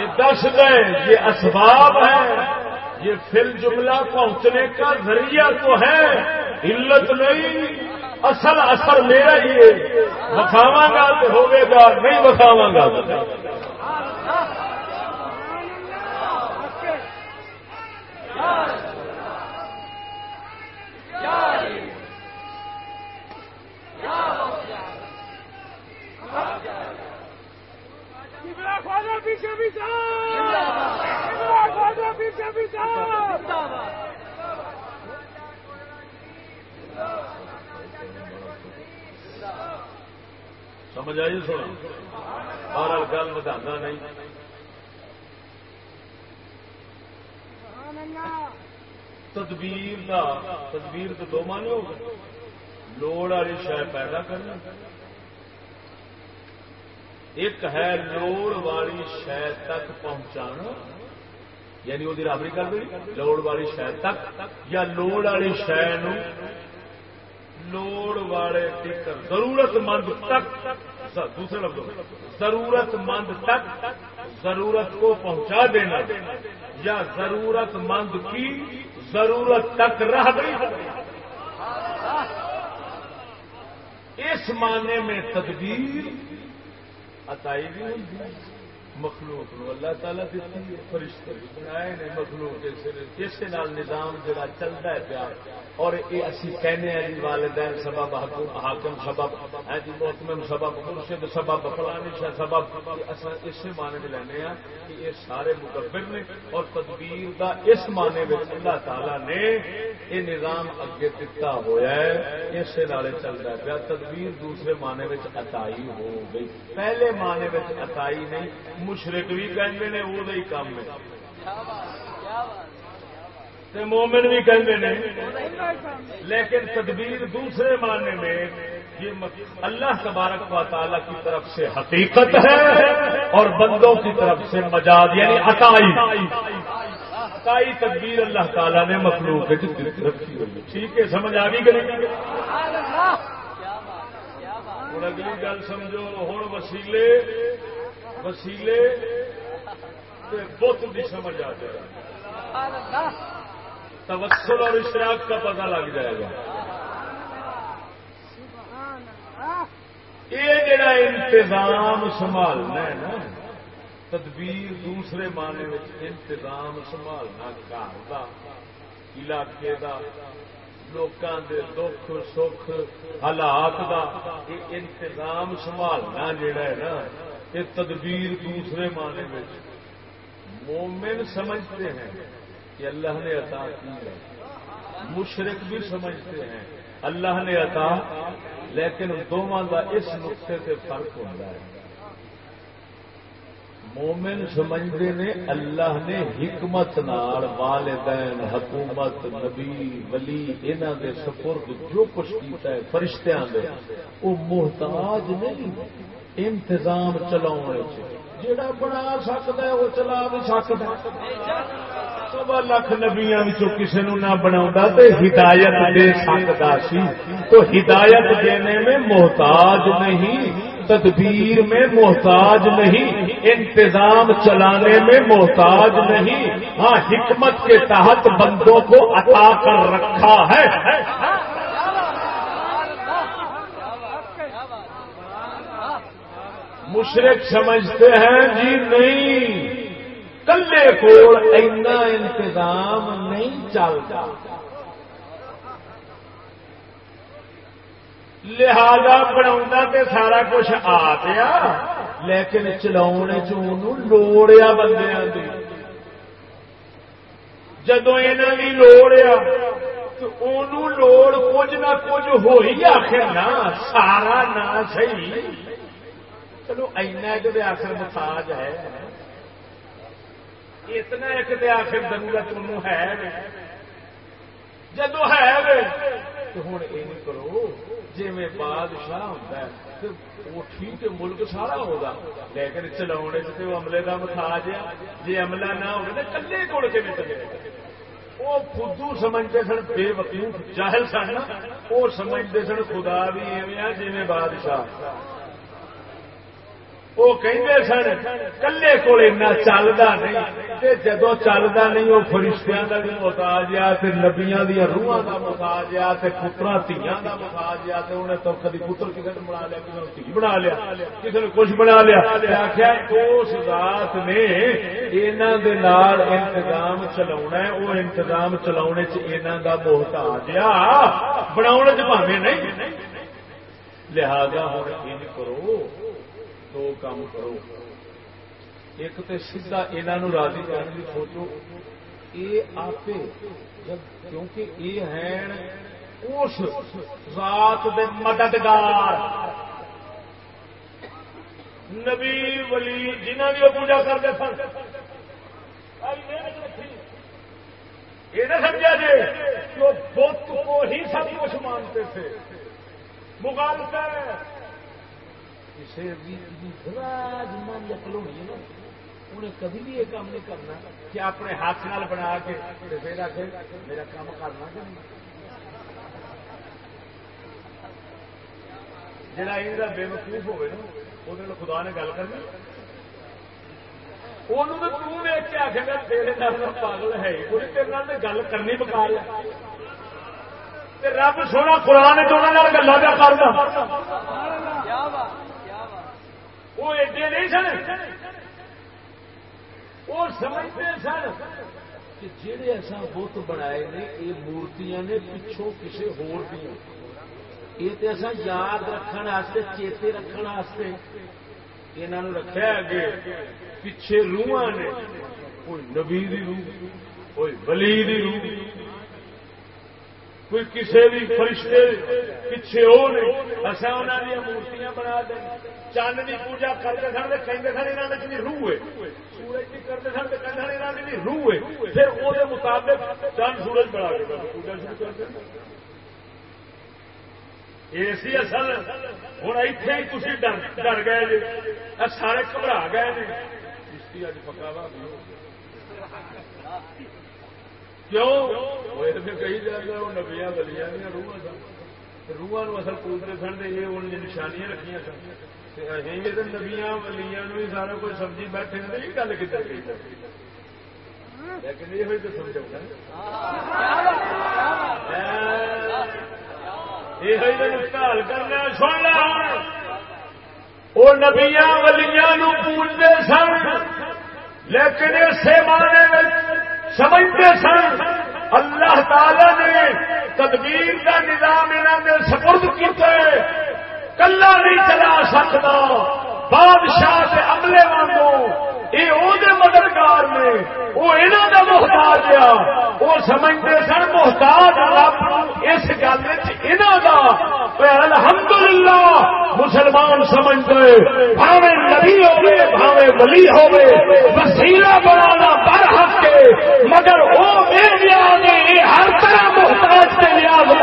یہ دس گئے، یہ اسباب ہے یہ فل جملہ پہنچنے کا ذریعہ تو ہے۔ علت نہیں، اصل اثر میرا ہی ہے۔ بکھاوا گا تو ہوگے گا، نہیں بکھاوا گا۔ سمجھ آئی سونا اور گل بتانا نہیں۔ تدبیر کا تدبیر تو دو مانے ہو گئے۔ لوڑ والی شاید پیدا کرنا۔ ایک ہے لوڑ والی شہ تک پہنچانا۔ یعنی وہ رابری کر دیں لوڑ والی شہ تک یا لوڑ والی شہ لوڑ والے ضرورت مند تک دوسرے لفظ ضرورت مند تک، ضرورت کو پہنچا دینا۔ یا ضرورت مند کی ضرورت تک رہ گئی؟ اس معنی میں تدبیر اتائی بھی ہوتی مخلوق نو اللہ تعالیٰ دیتی ہے، فرشتے بنائے نے مخلوق اس نظام جڑا چلتا ہے، پیار۔ اور یہ اسی کہنے ہیں جی والدین سبب حاکم سبب ہے جی محتمم سبب، مرشد سبب، فلانی شاہ سبب اس معنی میں لینے ہیں کہ یہ سارے مقبر نے اور تدبیر دا اس معنی میں اللہ تعالیٰ نے یہ نظام اگے دتا ہوا ہے اس نالے چل رہا پیا۔ تدبیر دوسرے معنی میں اتائی ہو گئی۔ پہلے معنی میں اتائی نہیں مشرق بھی کہتے ہیں وہ کام ہے۔ مومن بھی کہتے ہیں لیکن تدبیر دوسرے معنی میں یہ اللہ تبارک و تعالیٰ کی طرف سے حقیقت ہے اور بندوں کی طرف سے مجاد یعنی عطائی۔ عطائی تدبیر اللہ تعالیٰ نے مخلوق رکھی ہوئی۔ ٹھیک ہے، سمجھ آ گئی کہ ہوں اگلی گل سمجھو ہوں وسیلے وسیلے بت کی سمجھ آ جائے۔ تبسل اور اشراق کا پتہ لگ جائے گا۔ یہ جڑا انتظام سنبھالنا ہے نا، تدبیر دوسرے معنی انتظام سنبھالنا، گھر کا علاقے کا لوکاں دے دکھ، سکھ، حالات کا یہ انتظام سنبھالنا جڑا ہے نا، یہ تدبیر دوسرے معنی میں مومن سمجھتے ہیں کہ اللہ نے عطا کی ہے۔ مشرق بھی سمجھتے ہیں، اللہ نے عطا، لیکن دونوں کا اس نقطے سے فرق ہوتا ہے۔ مومن سمجھتے نے اللہ نے حکمت نال والدین، حکومت، نبی، ولی انہوں دے سپرد جو کچھ کیتا ہے فرشتیاں دے وہ محتاج نہیں، انتظام چلاؤ جڑا بنا سکتا ہے، وہ چلا بھی سکتا سوا لکھ نبیا کسی نہ بنا ہدایت دے سکتا سی۔ تو ہدایت دینے میں محتاج نہیں، تدبیر میں محتاج نہیں، انتظام چلانے میں محتاج نہیں۔ ہاں حکمت کے تحت بندوں کو عطا کر رکھا ہے۔ مشرق سمجھتے ہیں جی نہیں۔ کلے کو انتظام نہیں چلتا۔ لہذا بنا تے سارا کچھ آ گیا لیکن چلا لوڑیا بندے جدو یہاں کی لوڑ تو لوڑ کچھ نہ کچھ ہو ہی آخر نہ سارا نہ صحیح۔ چلو اینا ایک دے آخر مساج ہے، اتنا ایک دے آخر ضرورت ان ہے جدو ہے تو ہوں یہ کرو جی میں بادشاہ ہوتا ہے وہ ٹھیک ہے ملک سارا ہوگا لیکن چلا تو عملے کا مساج ہے۔ جی عملہ نہ ہو تو کلے کول کے چلے وہ خدو سمجھتے سن، بے وقوف، جاہل سن وہ سمجھتے سن، خدا بھی ایویں جی بادشاہ۔ وہ کہیں سن، کلے کول چلتا نہیں جدو چلتا نہیں وہ فرشتیاں کا بھی محتاج آ نبیا دیا روحاں کا محتاج آ پترا تیاں کا محتاج آ انہیں تو کدی پتر کسی نے بنا لیا کسی نے تھی بنا لیا کسی نے کچھ بنا لیا۔ آخیا اس ذات نے یہاں انتظام چلا وہ انتظام چلا چاہ محتاج آ بنا چاہے نہیں۔ لہذا ہوں کرو۔ دو کام کرو ایک تو سیدا یہ راضی کرنے کی سوچو یہ آپ جب کیونکہ یہ ہیں اس ذات دے مددگار نبی ولی جنہ بھی وہ پوجا کرتے سن یہ نہ سمجھا جی کہ بت کو ہی سب کچھ مانتے تھے مغالتا ہے کسی بھی من ہونی ہے نا۔ انہیں کبھی بھی یہ کام نہیں کرنا کہ اپنے ہاتھ نال بنا کے پھر آ کے میرا کام کرنا کہ نہیں۔ جڑا یہ بے وقوف ہوئے نا وہ خدا نے گل کرنی۔ ویک کے آخر گا تیرے نال پاگل ہے کوئی تیرے گل کرنی بکا لیا رب سونا قرآن جو گلا کرنا وہ ایڈے نہیں سن۔ وہ سمجھتے سن کہ جہے ایسا بت بنائے نے یہ مورتیاں نے پچھوں کسی ہور دیا یہ تو ایسا یاد رکھنے چیتے رکھنے یہاں رکھا اگے پچھے روح نے، کوئی نبی روح، کوئی ولی روح، کوئی کسی بھی فرشتے پیچھے ہو نہیں اصا انہوں نے مورتیاں بنا دیں۔ چند کی پوجا کرتے سن کہیں سن یہاں بھی روح ہے۔ سورج کی کرتے سن کہیں سن یہاں بھی روح ہے۔ پھر وہ مطابق چند سورج بنا کے پوجا شروع کرتے اسی اصل ہوں اتنے ہی تھی ڈر گئے جی۔ سارے گھبرا گئے جی۔ اج پکا وا بھی کیوں؟ کہی جائے وہ نبیا گلیا دیا روح روح اصل پوجتے سن یہ ان نشانیاں رکھیاں سن۔ نبیا ولییا بھی سارا کچھ سمجھی بیٹھے یہ گل کتنے لیکن یہ ہوئی تو سمجھا یہ حل کرنا سن وہ نبیا ولییا پوجتے سن لیکن اسے معنی سمجھتے سن اللہ تعالی نے تدبیر کا نظام انہوں نے سپرد کیا کلا نہیں چلا سکتا۔ بادشاہ کے عملے وانگو۔ یہ وہ مددگار نے وہ یہاں کا محتاج آ وہ سمجھتے سن محتاج رب اس گل کا الحمد للہ مسلمان سمجھتے، بھاوے نبی ہوئے بھاوے ولی ہوئے وسیلہ بنانا پر حق کے۔ مگر وہ بے نیاز ہر طرح محتاج کے نیاز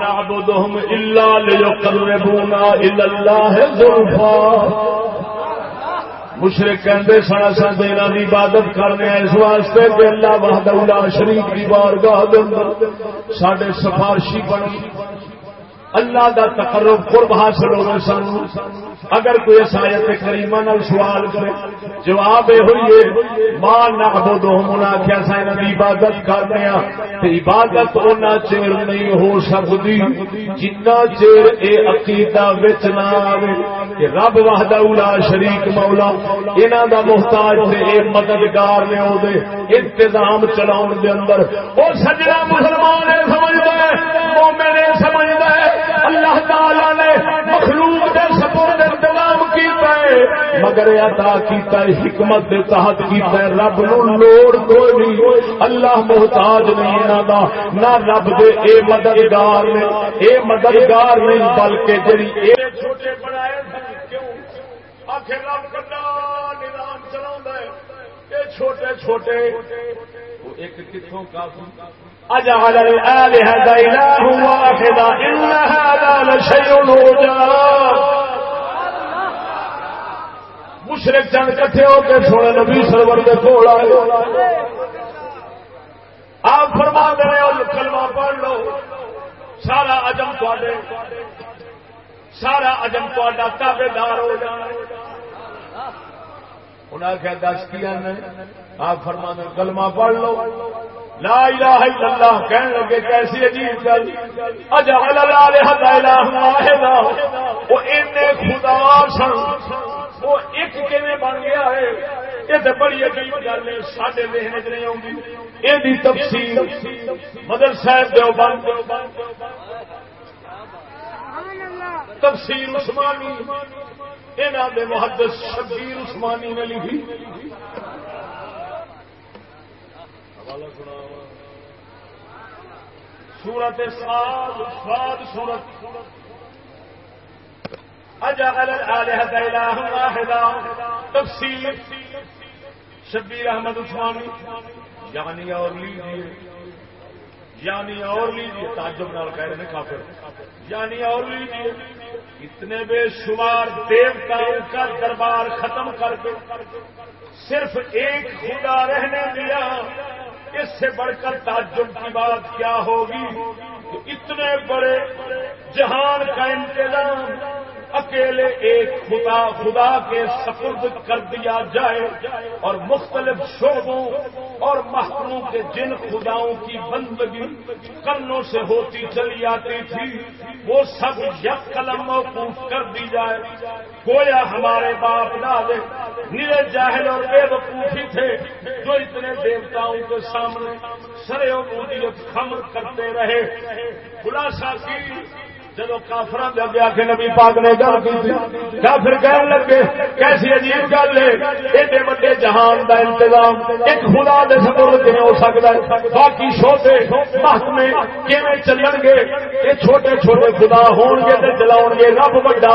نعبدهم الا ليقربونا الى الله زلفا۔ مشرق کہندے سن، اساں دینا دی عبادت کرنے اس واسطے کہ اللہ وحدہ لا شریک دی بارگاہ دے اندر ساڈے سفارشی بنی۔ اللہ دا تقرب قرب حاصل ہونا سن اگر کوئی سایت کریمہ نال سوال کرے، جواب یہ ہوئی ہے ماں نعبدہم انہاں کیا سائن دی عبادت کرنے تے عبادت اونا چیر نہیں ہو سکتی جنہ چیر اے عقیدہ وچ نہ آوے کہ رب وحدہ اولا شریک مولا، انہاں دا محتاج تے اے مددگار نے او دے انتظام چلاؤن دے اندر۔ او سجنا مسلمان اے سمجھدا ہے، مومن اے سمجھدا ہے۔ اللہ تعالی نے مخلوق دے سپرد انتظام کیتا ہے، مگر عطا کیتا ہے، حکمت دے تحت کیتا ہے، رب نو لوڑ کوئی نہیں، اللہ محتاج نہیں انہاں دا، نہ رب دے، اے مددگار نے، اے مددگار نہیں، بلکہ جڑی اے چھوٹے بنائے کیوں؟ آخر رب کڈا نظام چلاوندا ہے، اے چھوٹے چھوٹے ایک کتوں کافی اجعل الالهه اله واحدا ان هذا لشيء عجاب مشرق چند کٹھے ہو کے سونے نبی سرور کے کول آئے آپ فرما دے رہے کلمہ پڑھ لو. سارا اجم تے سارا اجم تا تابے دار ہو جانا. انہیں کیا دس کیا آپ فرما دے کلمہ پڑھ لو. لا الہ الا اللہ کہنے لگے، کیسی عجیب گل. اجعل الالهه الہ واحدا. وہ ان خدا سن. وہ ایک کیویں بن گیا ہے؟ یہ تے بڑی عجیب گل ہے، ساڈے ذہن وچ نہیں اوندی اے دی تفسیر مدر صاحب دیوبند۔ تفسیر عثمانی انہاں دے محدث شبیر عثمانی نے لکھی۔ سورت سعد سعد سورت۔ اجعل الالهة اله واحدا۔ تفسیر شبیر احمد عثمانی۔ یعنی اور لیجیے۔ یعنی اور لیجیے۔ تعجب نال کہہ رہے ہیں کافر۔ یعنی اور لیجیے۔ اتنے بے شمار دیوتاؤں کا دربار ختم کر کے صرف ایک خدا رہنے دیا۔ اس سے بڑھ کر تعجب کی بات کیا ہوگی؟ تو اتنے بڑے جہان کا انتظام اکیلے ایک خدا خدا کے سپرد کر دیا جائے اور مختلف شعبوں اور محکموں کے جن خداؤں کی بندگی کرنوں سے ہوتی چلی آتی تھی، وہ سب یک قلم موقوف کر دی جائے۔ گویا ہمارے باپ دادے نیرے جاہل اور بے وقوفی تھے جو اتنے دیوتاؤں کے سامنے سرے عبودیت خمر کرتے رہے۔ خلاصہ کی جب کافر لگیا کہ نبی پاک نے گل کی کافر کہنے لگے، کیسی عجیب گل ہے، ایڈے وڈے جہان دا انتظام، ایک خدا دے سبر کیون ہو سکتا ہے؟ باقی چھوٹے محکمے کیون چلن گے؟ یہ چھوٹے چھوٹے خدا ہون گے تے چلاؤ گے، رب وڈا،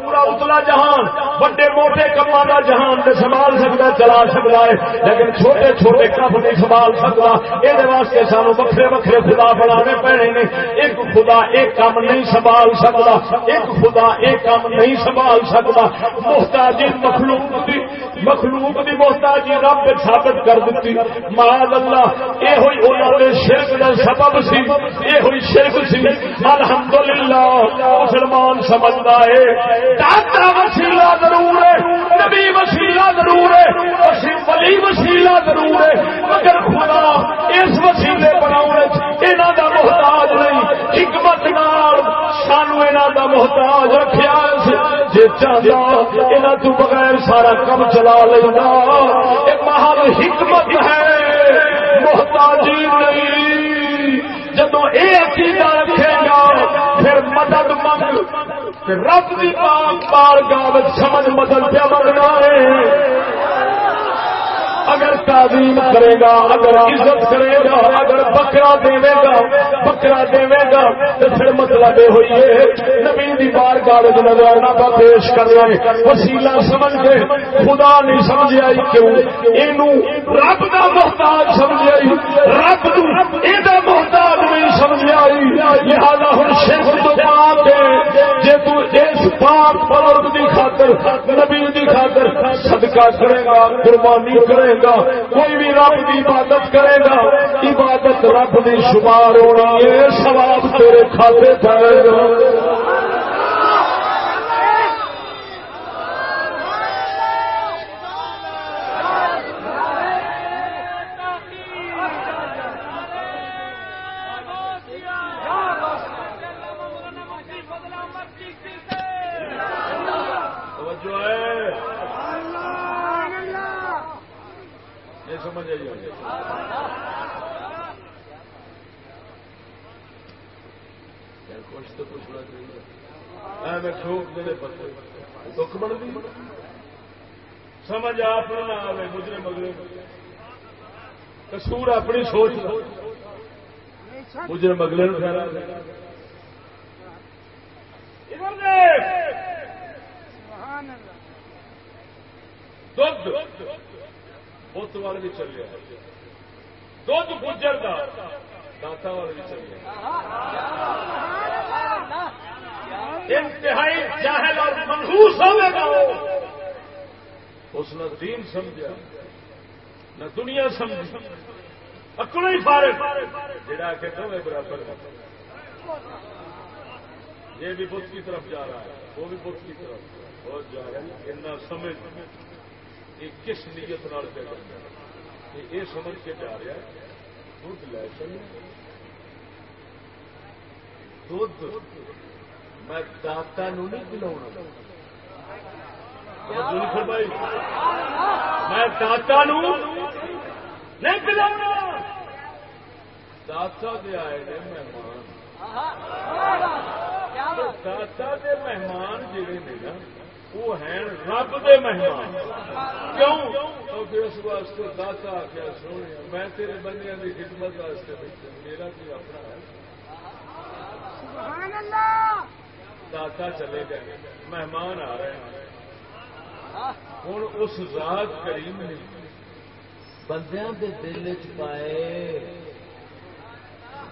پورا اتلا جہان، وڈے موٹے کما کا جہان تے سنبھال سکتا چلا سکتا ہے۔ لیکن چھوٹے چھوٹے کم نہیں سنبھال سکتا یہ واسطے سانو وکھرے وکھرے خدا بنا پینے نے۔ ایک خدا ایک کام نہیں سنبھال سکتا۔ ایک خدا ایک کام نہیں سنبھال سکتا۔ محتاجی مخلوق دی مخلوق دی محتاجی رب ثابت کر دیتی۔ مہاد اللہ یہ ہوئی انہوں نے شرک کا سبب سی یہ ہوئی شرک سی۔ الحمدللہ، مسلمان سمجھتا ہے۔ ڈاکٹر وسیلہ ضرور ہے، نبی وسیلہ ضرور ہے ولی وسیلہ ضرور ہے۔ مگر خدا، اس وسیلے بناؤ یہاں کا محتاج نہیں، حکمت نال سانو یہاں کا محتاج رکھا جی چاہتا یہاں تو بغیر سارا کم چلا لینا ایک محل حکمت ہے۔ محتاجی نہیں۔ جب یہ عقیدہ رکھے گا، پھر مدد منگ۔ رب کی پاک پار گاوت سمجھ مدد پہ منگنا ہے۔ اگر تعظیم کرے گا، اگر عزت کرے گا، اگر بکرا دے گا، بکرا دے گا، تو پھر مطلب یہ ہوئی ہے، نبی دی بار کاغذ نظرانہ کا پیش کر رہے وسیلہ سمجھ کے، خدا نہیں سمجھ آئی کیوں؟ یہ رب کا محتاج سمجھ آئی رب یہ محتاج نہیں سمجھ آئی لہذا ہوں شیخ تو پاک ہے۔ جی تو اس پاک بزرگ کی خاطر، نبی کی خاطر صدقہ کرے گا، قربانی کرے گا، کوئی بھی رب کی عبادت کرے گا۔ عبادت رب کی شمار ہونی ہے سواب تیرے کھاتے جائے گا۔ دکھ بنتی سمجھ آپ نہ آئے مجرے مگلے کسور اپنی سوچ مجرے مگلے ٹھہرا دھد بت والے بھی چلے دھد گجر کا داتا انتہائی جاہل اور منہوس ہوئے گا اس نے دین سمجھا نہ دنیا سمجھی اکڑ ہی فارے جڑا کہ دو برابر یہ بھی بت کی طرف جا رہا ہے وہ بھی بت کی طرف۔ بہت جا رہا ہے۔ اتنا سمجھ یہ کس نیت نال پہ یہ سمجھ کے جا رہا ہے۔ دودھ لے چلے دودھ میں داتا نو نہیں پلا میں داتا نو نہیں پلا داتا دے آئے نے مہمان۔ داتا دے مہمان جڑے نے نا، وہ ہیں رب دے مہمان۔ کیوں؟ کیونکہ اس واسطے داتا آخیا سونے میں تیرے بندے کی خدمت واسطے میرا کوئی اپنا ہے؟ داتا چلے گئے مہمان آ رہے ہیں۔ ہوں اس ذات کریم نے بندیاں دے دل چ پائے۔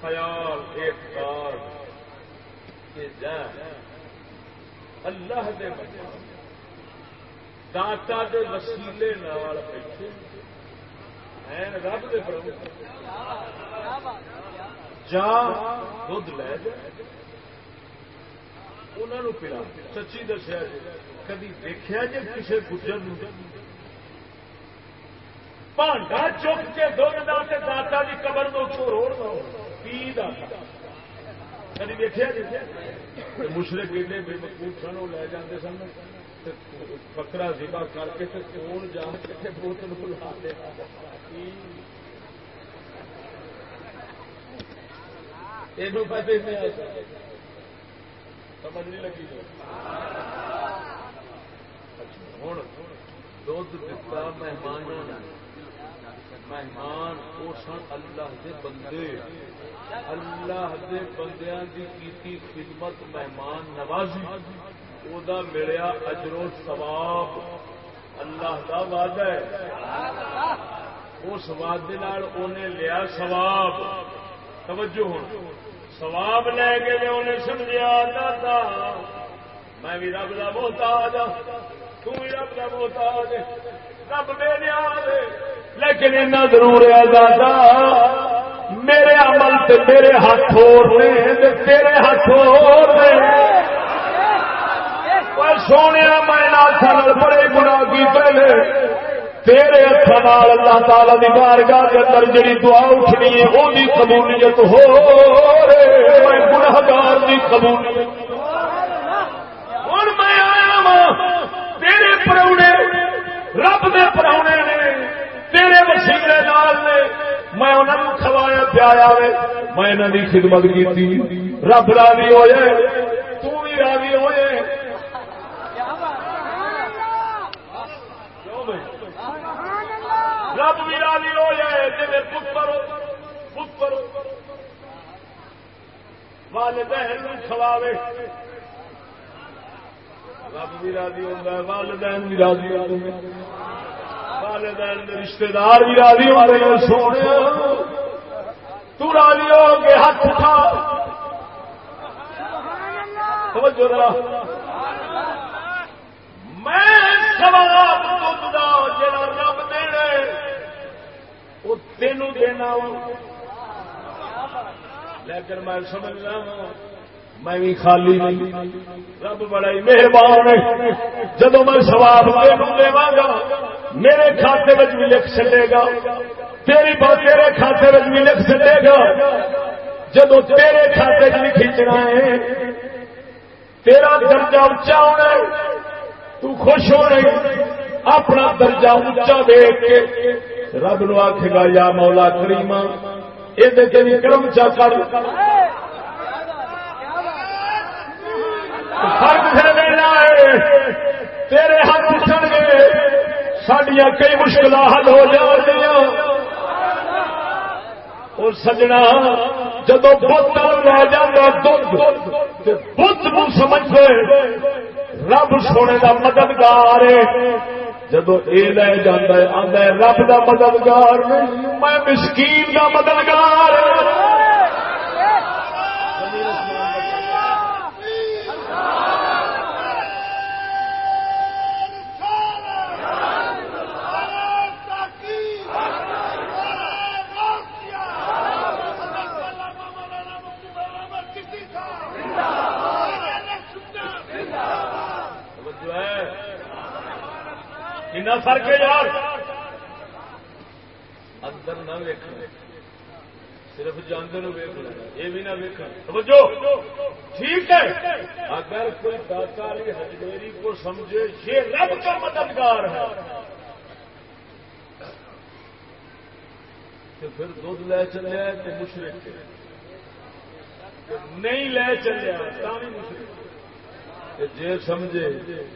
خیال اعتبار کہ جا اللہ دے مہمان داتا دے وسیلے نال بیٹھے۔ رب دے پرو جا دھد لے جائے انہوں پلا سچی دسیا جی کدی دیکھا جی کسی گجر پانڈا چک کے دھد داتا کی قبر دو روڑ پی دا کدی دیکھا جی؟ مشرق ایڈے بے مقبول سن، وہ لے جاتے سن بکرا زبا کر کے کون جا کے بوتل بلا یہ پتے نہیں سمجھ نہیں لگی اچھا، ہوں دھد دتا مہمان مہمان وہ سن اللہ دے بندے. اللہ دے بندیاں دی کیتی خدمت مہمان نوازی. وہ ملیا اجرو ثواب. اللہ دا وعدہ ہے. اس وعدے انہیں لیا ثواب. توجہ ہوں سواب لے کے جو انہیں سمجھا دادا میں بھی رب کا محتاج تم بھی رب کا محتاج رب بے نیاز لیکن اتنا ضرور ہے دادا میرے عمل سے میرے ہاتھ اور نے تیرے ہاتھ اور نے سونے میں نہ بڑے گنا کی پہلے تیرے ہاتھ اللہ تعالی دی بارگاہ کے اندر جڑی دعا اٹھنی ہے وہ بھی قبولیت ہو میں گناہگار دی قبولیت۔ ہوں میں آیا وا تیرے پرونے، رب دے پرونے نے، تیرے وسیلے نال نے میں انہوں نے کھوایا پیایا میں انہوں کی خدمت کی رب راضی ہوئے، تو بھی راضی ہوئے۔ رب بھی راضی ہو جائے جی پتر پتر والدین سواوے۔ رب بھی راضی ہوتا ہے، والدین بھی راضی ہوتے ہیں والدین رشتے دار بھی راضی ہو رہے ہیں سونے۔ تو راضی ہو کے ہاتھ اٹھا۔ توجہ میں سواب جڑا رب دینا وہ تینوں دینا لیکن میں سمجھ رہا میں بھی خالی نہیں۔ رب بڑا ہی مہربان ہے۔ جب میں سواب دوا گا، میرے کھاتے میں بھی لکھ سکے گا۔ تیری بات تیرے کھاتے میں بھی لکھ سکے گا۔ جب تیرے کھاتے میں چ کھینچنا ہے، تیرا درجہ اچا ہونا تو خوش ہو رہی، اپنا درجہ اچا دیکھ کے رب نو آخے گا، یا مولا کریما یہ کرم چا کر۔ ہے، تیرے ہاتھ اٹھن گے سڈیا کئی مشکل حل ہو جا اور سجنا جب بت لے جانا بت سمجھ رب سونے کا مددگار جب یہ لے جانا آدھا رب کا مددگار میں مسکین کا مددگار۔ فرق ہے یار۔ اندر نہ ویک صرف جاندر ویک یہ بھی نہ ویک سمجھو ٹھیک ہے۔ اگر کوئی داکاری ہجمیری کو سمجھے یہ رب کا مددگار ہے۔ تو پھر دودھ لے چلے تو مشرق نہیں لے چلے مشرق۔ جی سمجھے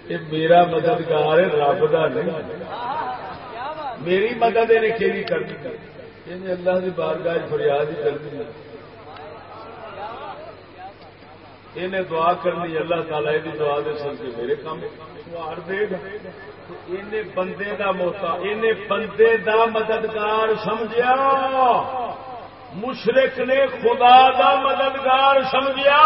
کہ میرا مددگار ہے، رب کا نہیں۔ میری مدد انہیں کہ کرنی؟ انہیں اللہ کی بارگاہ فریاد ہی کرنی انہیں دعا کرنی اللہ تعالی کی دعا دے سکتے میرے کام سوار دے گا۔ بندے دا موتا بندے دا مددگار سمجھا مشرق نے خدا دا مددگار سمجھا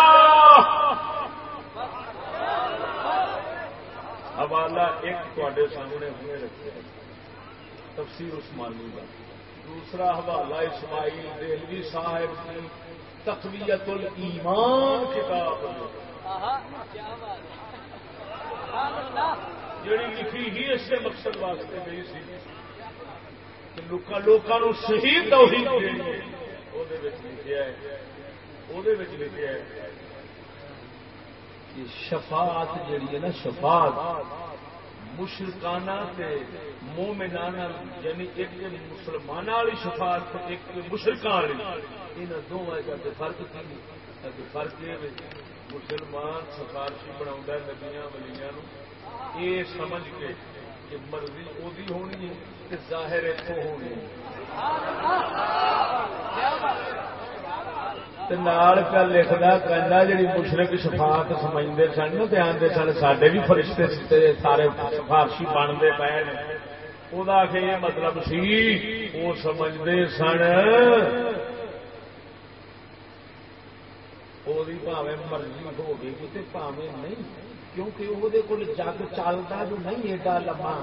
حوالہ ایک تے سامنے ہوئے رکھے تفسیر عثمانی کا دوسرا حوالہ اسماعیل دہلوی صاحب کی تقویت الایمان کتاب جڑی لکھی ہی اس کے مقصد واسطے نہیں سی۔ لوگوں صحیح توحید لکھا ہے۔ وہ لکھا ہے۔ کہ شفاعت جیڑی ہے نا، شفاعت۔ مشرکانہ تے مومنانہ یعنی ایک یعنی مسلمان والی شفاعت ایک یعنی مشرکان والی۔ ان دونوں کا فرق کی فرق یہ مسلمان سفارشی بنا نبیا ولیاں یہ سمجھ کے کہ مرضی وہی ہونی ہے ظاہر اتوں ہونی ہے؟ پہ لکھنا کہنا جی مشرق شفاعت سمجھتے سن تو آدھے سن سڈے بھی فرشتے سارے سفارشی بنتے پے وہ یہ مطلب سی وہ سمجھتے سن پاوے مرضی ہوگی تو پاوے نہیں کیونکہ وہ جگ چلتا جو نہیں ایڈا لما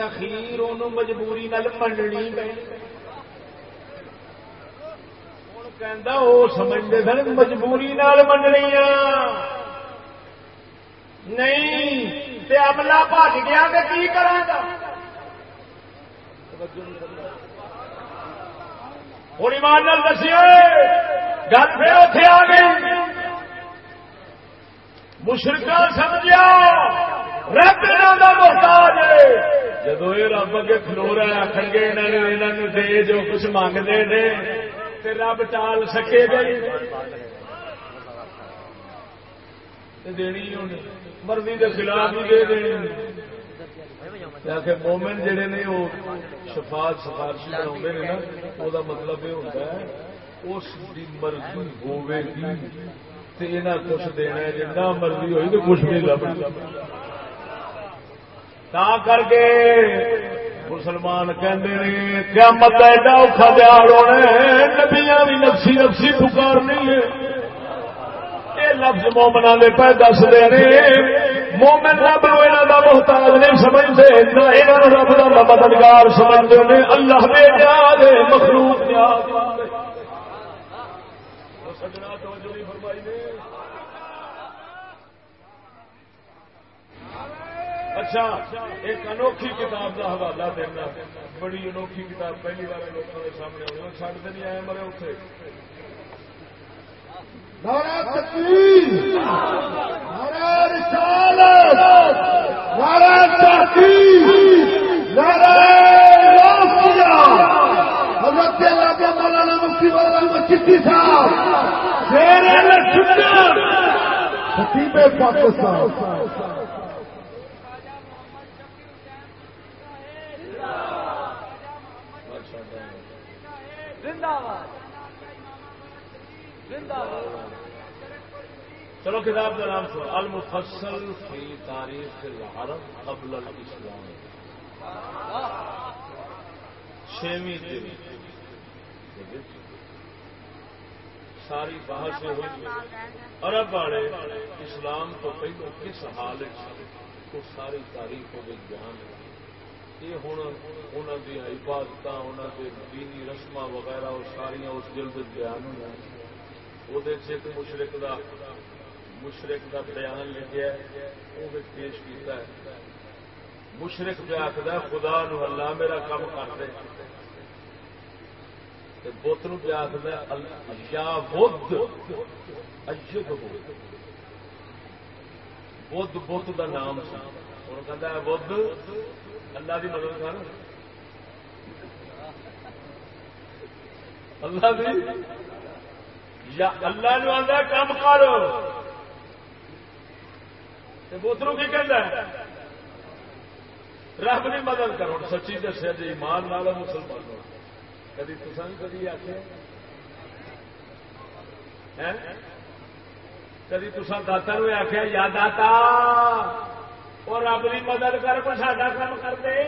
اخیر مجبوری مننی پی وہ سمجھتے سن مجبوری مننی نہیں عملہ بج گیا تو کی کرا ہوں ایمان دسی گل پھر اتے آ گئی مشرقہ سمجھا رب محتاج جدو یہ رب اگے کھلو رہا آخر گے یہاں جو کچھ منگتے ہیں تے رب ٹال سکے گا۔ دینی مرضی کے خلاف ہی دے دینی مومن جڑے نے وہ شفاعت سفارش بنا نا وہ مطلب یہ ہوتا ہے، اس کی مرضی ہوے گی یہاں کچھ دینا جی نہ مرضی ہوئی تو کچھ نہیں لب تا کر کے مسلمان کہتے کیا مت ایڈا اوکھا دیال ہونا نبیاں بھی نفسی نفسی پکار نہیں ہے۔ یہ لفظ مومنا نے پہ دس دے مومن رب نو یہاں کا محتاج نہیں سمجھتے نہ یہاں رب کا مددگار سمجھتے ہیں اللہ دے مخلوق اچھا ایک انوکھی کتاب کا حوالہ دینا۔ بڑی انوکھی کتاب، پہلی بار لوگوں کے سامنے ہوئی چڑھتے نہیں آئے مرے اتنے حضرت اللہ کے مولانا مفتی والا چٹھی صاحب پاکستان۔ چلو کتاب کا نام سو المفصل فی تاریخ العرب قبل الاسلام۔ چھویں دن۔ ساری بحث ہوئی عرب والے اسلام تو پہلو کس حال کو ساری تاریخ ہو گئی جان یہ ہوں انہوں کی عبادت انہوں کے دینی رسم وغیرہ، وہ ساریا اس جلد بیان ہوئی وہ مشرق کا مشرق کا بیان لکھا ہے وہ پیش کیتا ہے۔ مشرق پہ آخر خدا نو اللہ میرا کام کر دے۔ بت نو پہ آخر یا بدھ اجب بدھ بت کا نام سی۔ ہوں کہ بدھ اللہ کی مدد کر۔ اللہ دی یا اللہ جو آتا کام کر۔ بوتروں کی کہہ رب نہیں مدد کرو سچی دسیا جی ایمان نال مسلمان کدی تسان کدی آخ کدی تسان داتا آخیا یا داتا! اور رب کی مدد کر کو ساڈا کام کر دے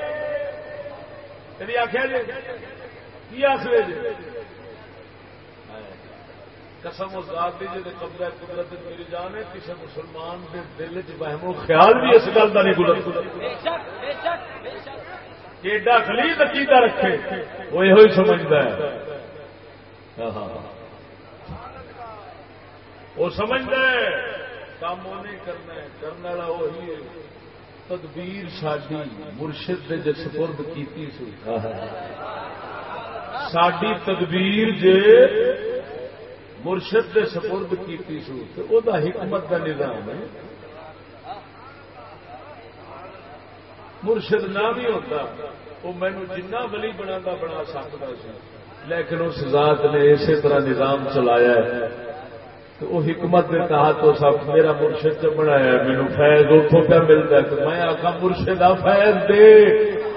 کبھی آخیا جی کی آخر جی قسم ذات دی جی قبضہ قدرت میری جان ہے کسی مسلمان کے دل چ بہم خیال بھی اس گل کا نہیں گزر ایڈا خلید عقیدہ رکھے وہ یہ سمجھتا ہے ہاں،۔ وہ سمجھتا ہے کام وہ نہیں کرنا ہے کرنے والا وہی ہے تدبیر ساری مرشد دے سپرد کیتی سی۔ ساری تدبیر جے مرشد دے سپرد کیتی سو او دا حکمت دا نظام ہے۔ مرشد نہ بھی ہوتا وہ مینو جنہ ولی بنا بنا سکتا سی۔ لیکن اس ذات نے اسی طرح نظام چلایا ہے۔ وہ حکمت نے کہا تو سب میرا مرشد بنایا مینو فیض اتوں پہ ملتا ہے۔ تو میں آخا مرشد آ فیض دے۔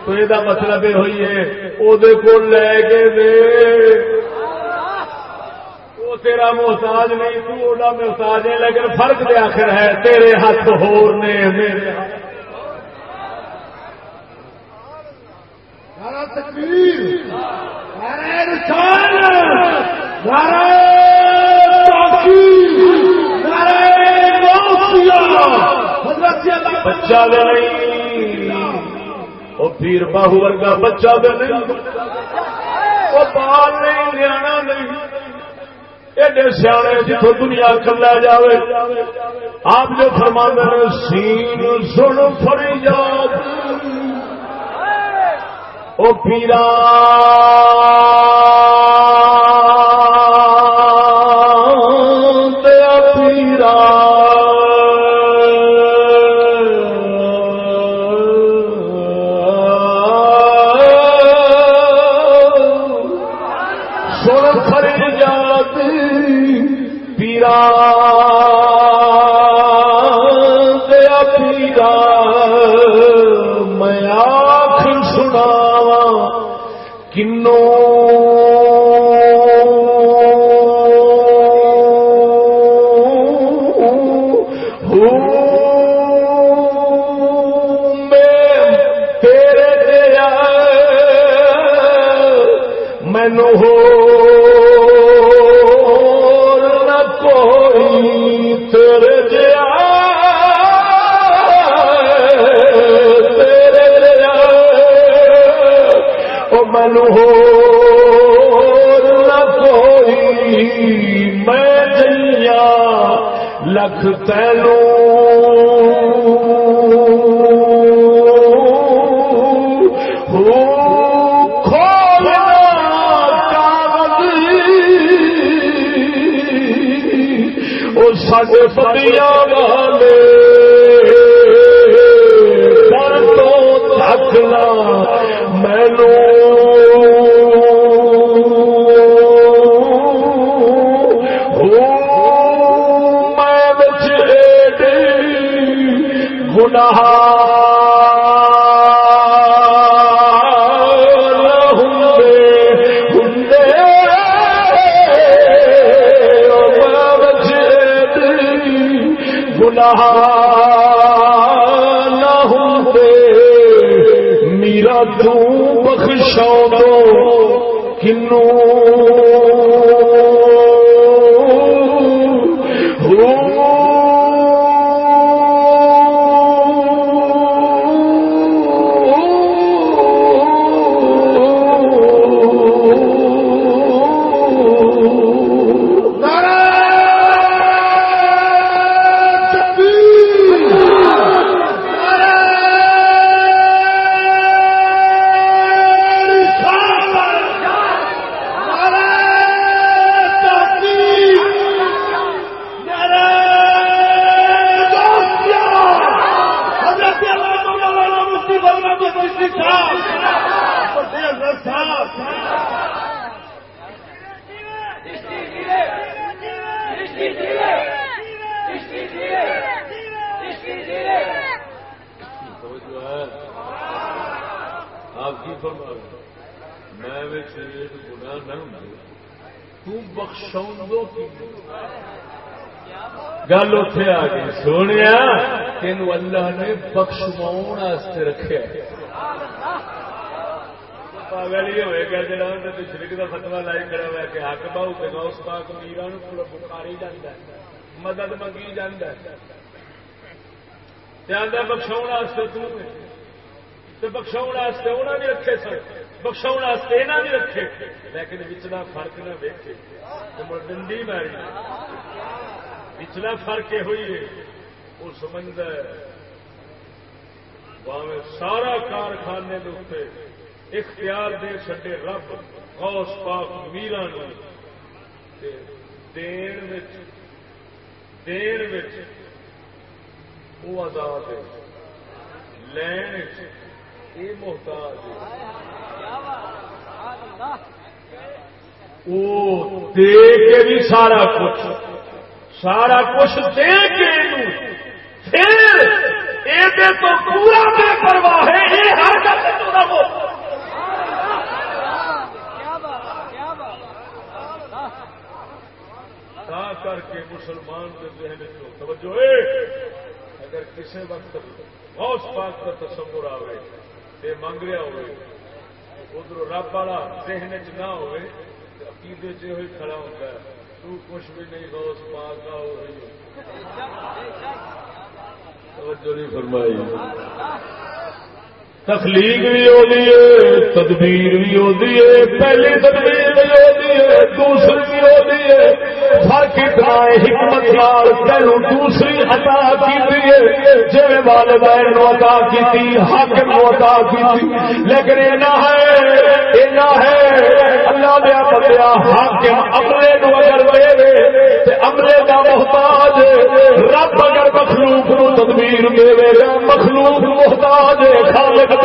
تو یہ مطلب یہ ہوئی ہے وہ لے کے دے۔ وہ تیرا محتاج نہیں، تو محتاج ہے، لیکن فرق دے آخر ہے، تیرے ہاتھ ہور نے، میرے تکبیر بچہ دے نہیں وہ پیر باہو ورگا بچہ دے نہیں وہ بال نہیں لیا نہیں ایڈے سیانے جتوں دنیا کلا جائے آپ جو فرما سین سن فری جات پیرا تینو ہو کوئی میں جیا لکھ تینو۔ سڈے پتیاں بخشاؤ بخشا بخشا انہوں نے رکھے سن. بخشا یہاں بھی رکھے. لیکن وچنا فرق نہ ویکے ڈنڈی ماری. پچھلا فرق یہ ہوئی ہے. وہ سمجھتا ہے سارا کارخانے کے اختیار دے سکے رب، غوث پاک میرا دین دین وہ آزاد ہے لین یہ محتاج وہ دے کے بھی سارا کچھ سارا کچھ دے کے پھر یہ تو پورا بے پرواہ ہے یہ ہر کر کے مسلمان کے ذہن توجہ اگر کسی وقت غوث پاک کا تصور آئے تو منگ رہا ہوئے، ادھر رب والا ذہن چ نہ ہوئے عقیدے چ ہوئی کھڑا ہوتا ہے، تو کچھ بھی نہیں غوث پاک کا ہو رہی توجہ نہیں فرمائی۔ تخلیق بھی ہوتی ہے، تدبیر بھی ہوتی ہے، پہلی تدبیر بھی ہوتی ہے، دوسری بھی ہوتی ہے۔ فرق اتنا حکمت لال تینو دوسری عطا کی جی والدین نو عطا کی حاکم نو عطا کی لیکن اینا ہے اینا ہے۔ اللہ دیا بندیا حاکم عملے نو اگر دے تے عملے دا محتاج رب اگر مخلوق نو تدبیر دے گا مخلوق محتاج خالق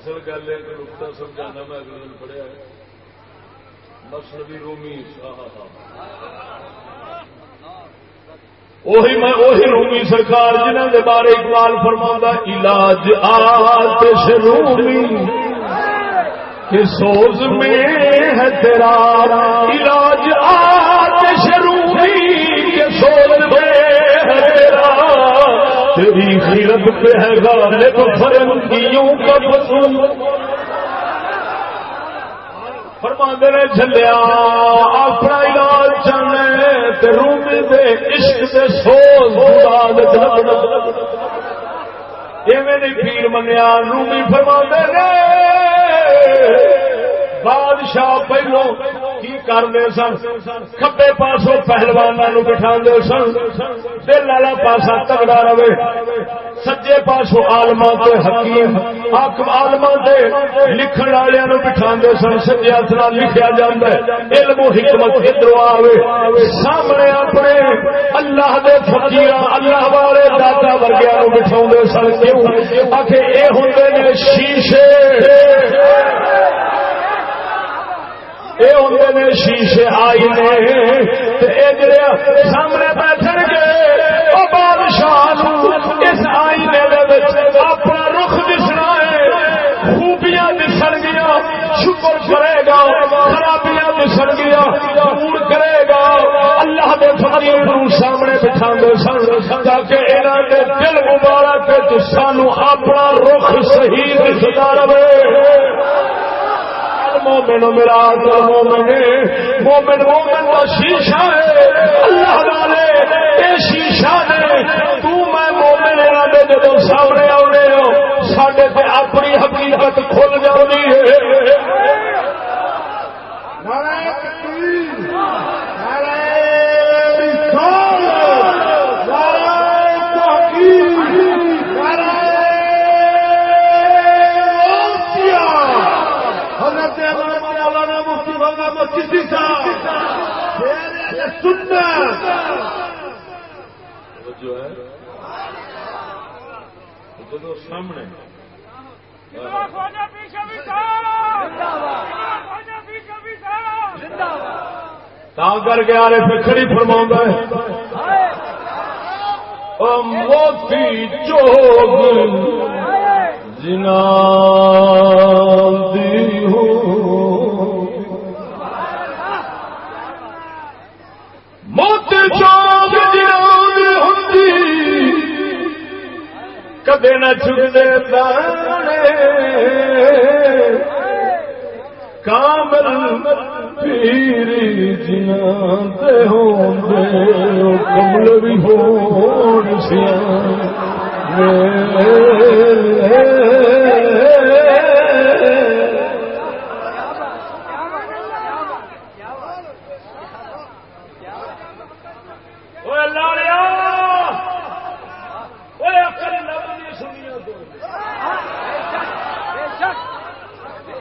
اصل گل ہے کہ نقطہ سمجھانا میں اگلے دن پڑھیا مسلوی رومی ہاں، ہاں، ہاں۔ وہی میں، وہی رومی سرکار جنہوں کے بارے اقبال فرما علاج آتش رومی کہ سوز میں ہے تیرا۔ علاج آتش رومی کہ سوز میں تیری پہ ہے غالب فرنگیوں کا فرما نے چلیا اپنا علاج چاہنے رومی دے عشق دے سوز مراد ایویں پیر منیا رومی فرما نے۔ بادشاہ پہلو کی کرتے سن؟ کبے پاسوں پہلوانوں بٹھا سن؟ دل والا پاسا تگڑا رہے۔ سجے پاسوں آلما کے حکیم آلما کے لکھن والوں بٹھا سن۔ سجے ہاتھ لکھا جا علم و حکمت ادھر آئے سامنے اپنے اللہ دے فقیر اللہ والے دادا ورگیا بٹھا سن۔ کیوں؟ آخر یہ ہوں شیشے۔ یہ ہوں نے شیشے آئی نے سامنے بیٹھ گے وہ بادشاہ اس آئینے اپنا رخ دسنا ہے۔ خوبیاں دسن گیا، شکر کرے گا، خرابیاں دسن گیا دور کرے گا۔ اللہ دے فقیر سامنے بٹھا دے سن، تاکہ یہاں کے دل مبارک سانو اپنا رخ صحیح دستا رہے۔ مومن میرا مومن مومن مومن کا شیشہ ہے۔ اللہ والے یہ شیشہ نے، تو میں مومن دے جب سامنے آنے ہو سڈے پہ اپنی حقیقت کھل جاتی ہے۔ جو ہے۔ تو سامنے۔ کر کے آ رہے کھڑی فرما موتی چوگ جنا کدے نہ چکتے دانے کامل پیری جناتے ہوں کمل بھی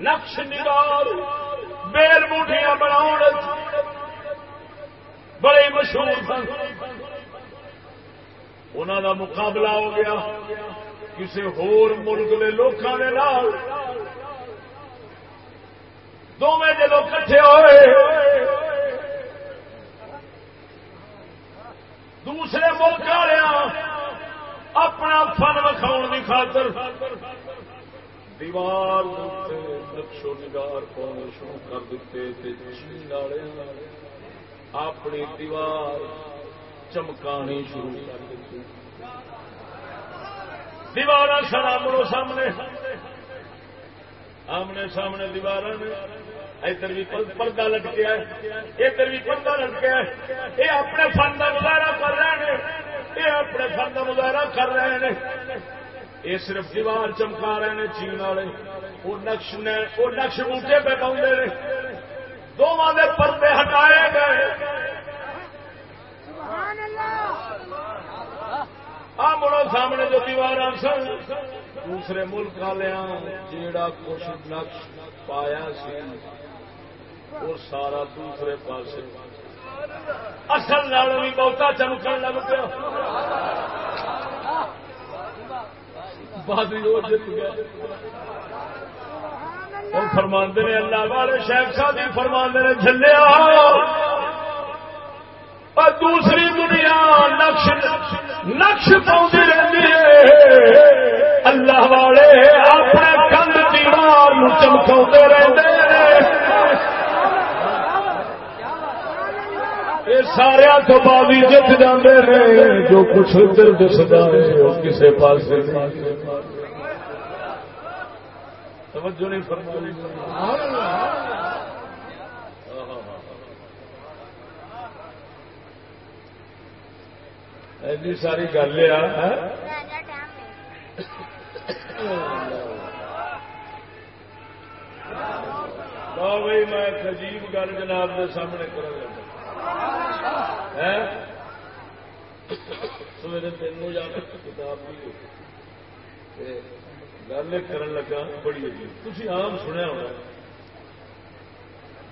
نقش نگار، بیل موٹیاں بنا بڑے مشہور سن۔ انہوں کا مقابلہ ہو گیا کسی ہور ملک کے لوگوں کے نال۔ دونوں جدو کٹھے ہوئے۔ دوسرے ملک والے اپنا فن وکھاؤ کی خاطر دیوار نقشو نگار پاؤنے شروع کر دیتے چین والے اپنی دیوار چمکانی شروع کر دیتے دیوار سامنے سامنے آمنے سامنے دیوار ادھر بھی پردہ لٹکیا ادھر بھی پردہ لٹکیا یہ اپنے فن کا مظاہرہ کر رہے ہیں یہ اپنے فن کا مظاہرہ کر رہے ہیں یہ صرف دیوار چمکا رہے ہیں چین والے۔ وہ نقش نے وہ نقش بوٹے پہ پاؤں دونوں کے پردے ہٹائے گئے۔ آ مڑو سامنے جو دیوار سن۔ دوسرے ملک والے جیڑا کچھ نقش پایا سی، وہ سارا دوسرے پاس اصل نال بھی بہتا چمکن لگ پیا۔ بہادری وہ جیت گیا۔ اور فرماندے نے اللہ والے شیخ صاحب بھی فرماندے نے جلیا اور دوسری دنیا نقش نقش پاؤں رہتی ہے۔ اللہ والے اپنے کند دیوار چمکا رہتے ہیں۔ سارے تو بابی جت جانے جو کچھ ادھر دستا ہے، وہ کسی پاس توجہ نہیں فرمائی۔ ایسی ساری گل ہے ہاں؟ ہاں؟ بھائی، میں عجیب گل جناب کے سامنے کر سویرے تینوں جا کتاب بھی گل کر لگا، بڑی عجیب۔ تھی آم سنیا ہونا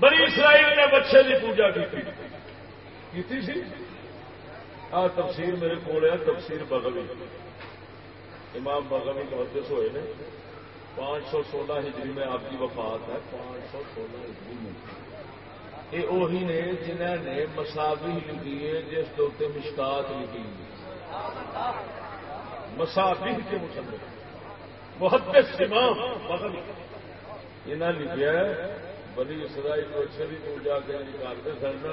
بڑی اسرائیل نے بچے کی پوجا کی سی؟ آ تفسیر میرے کو تفسیر بغوی۔ امام بغوی محدث ہوئے نے۔ پانچ سو سولہ ہجری میں آپ کی وفات ہے۔ پانچ سو سولہ ہجری میں۔ یہ وہی نے جنہوں نے مساوی لکھی ہے، جس کے اتنے مشکات لکھی ہے مساوی کے مسلم محدث امام بغوی انہیں لکھا ہے بڑی اسرائیل کو اچھے بھی پوجا کے نکالتے سن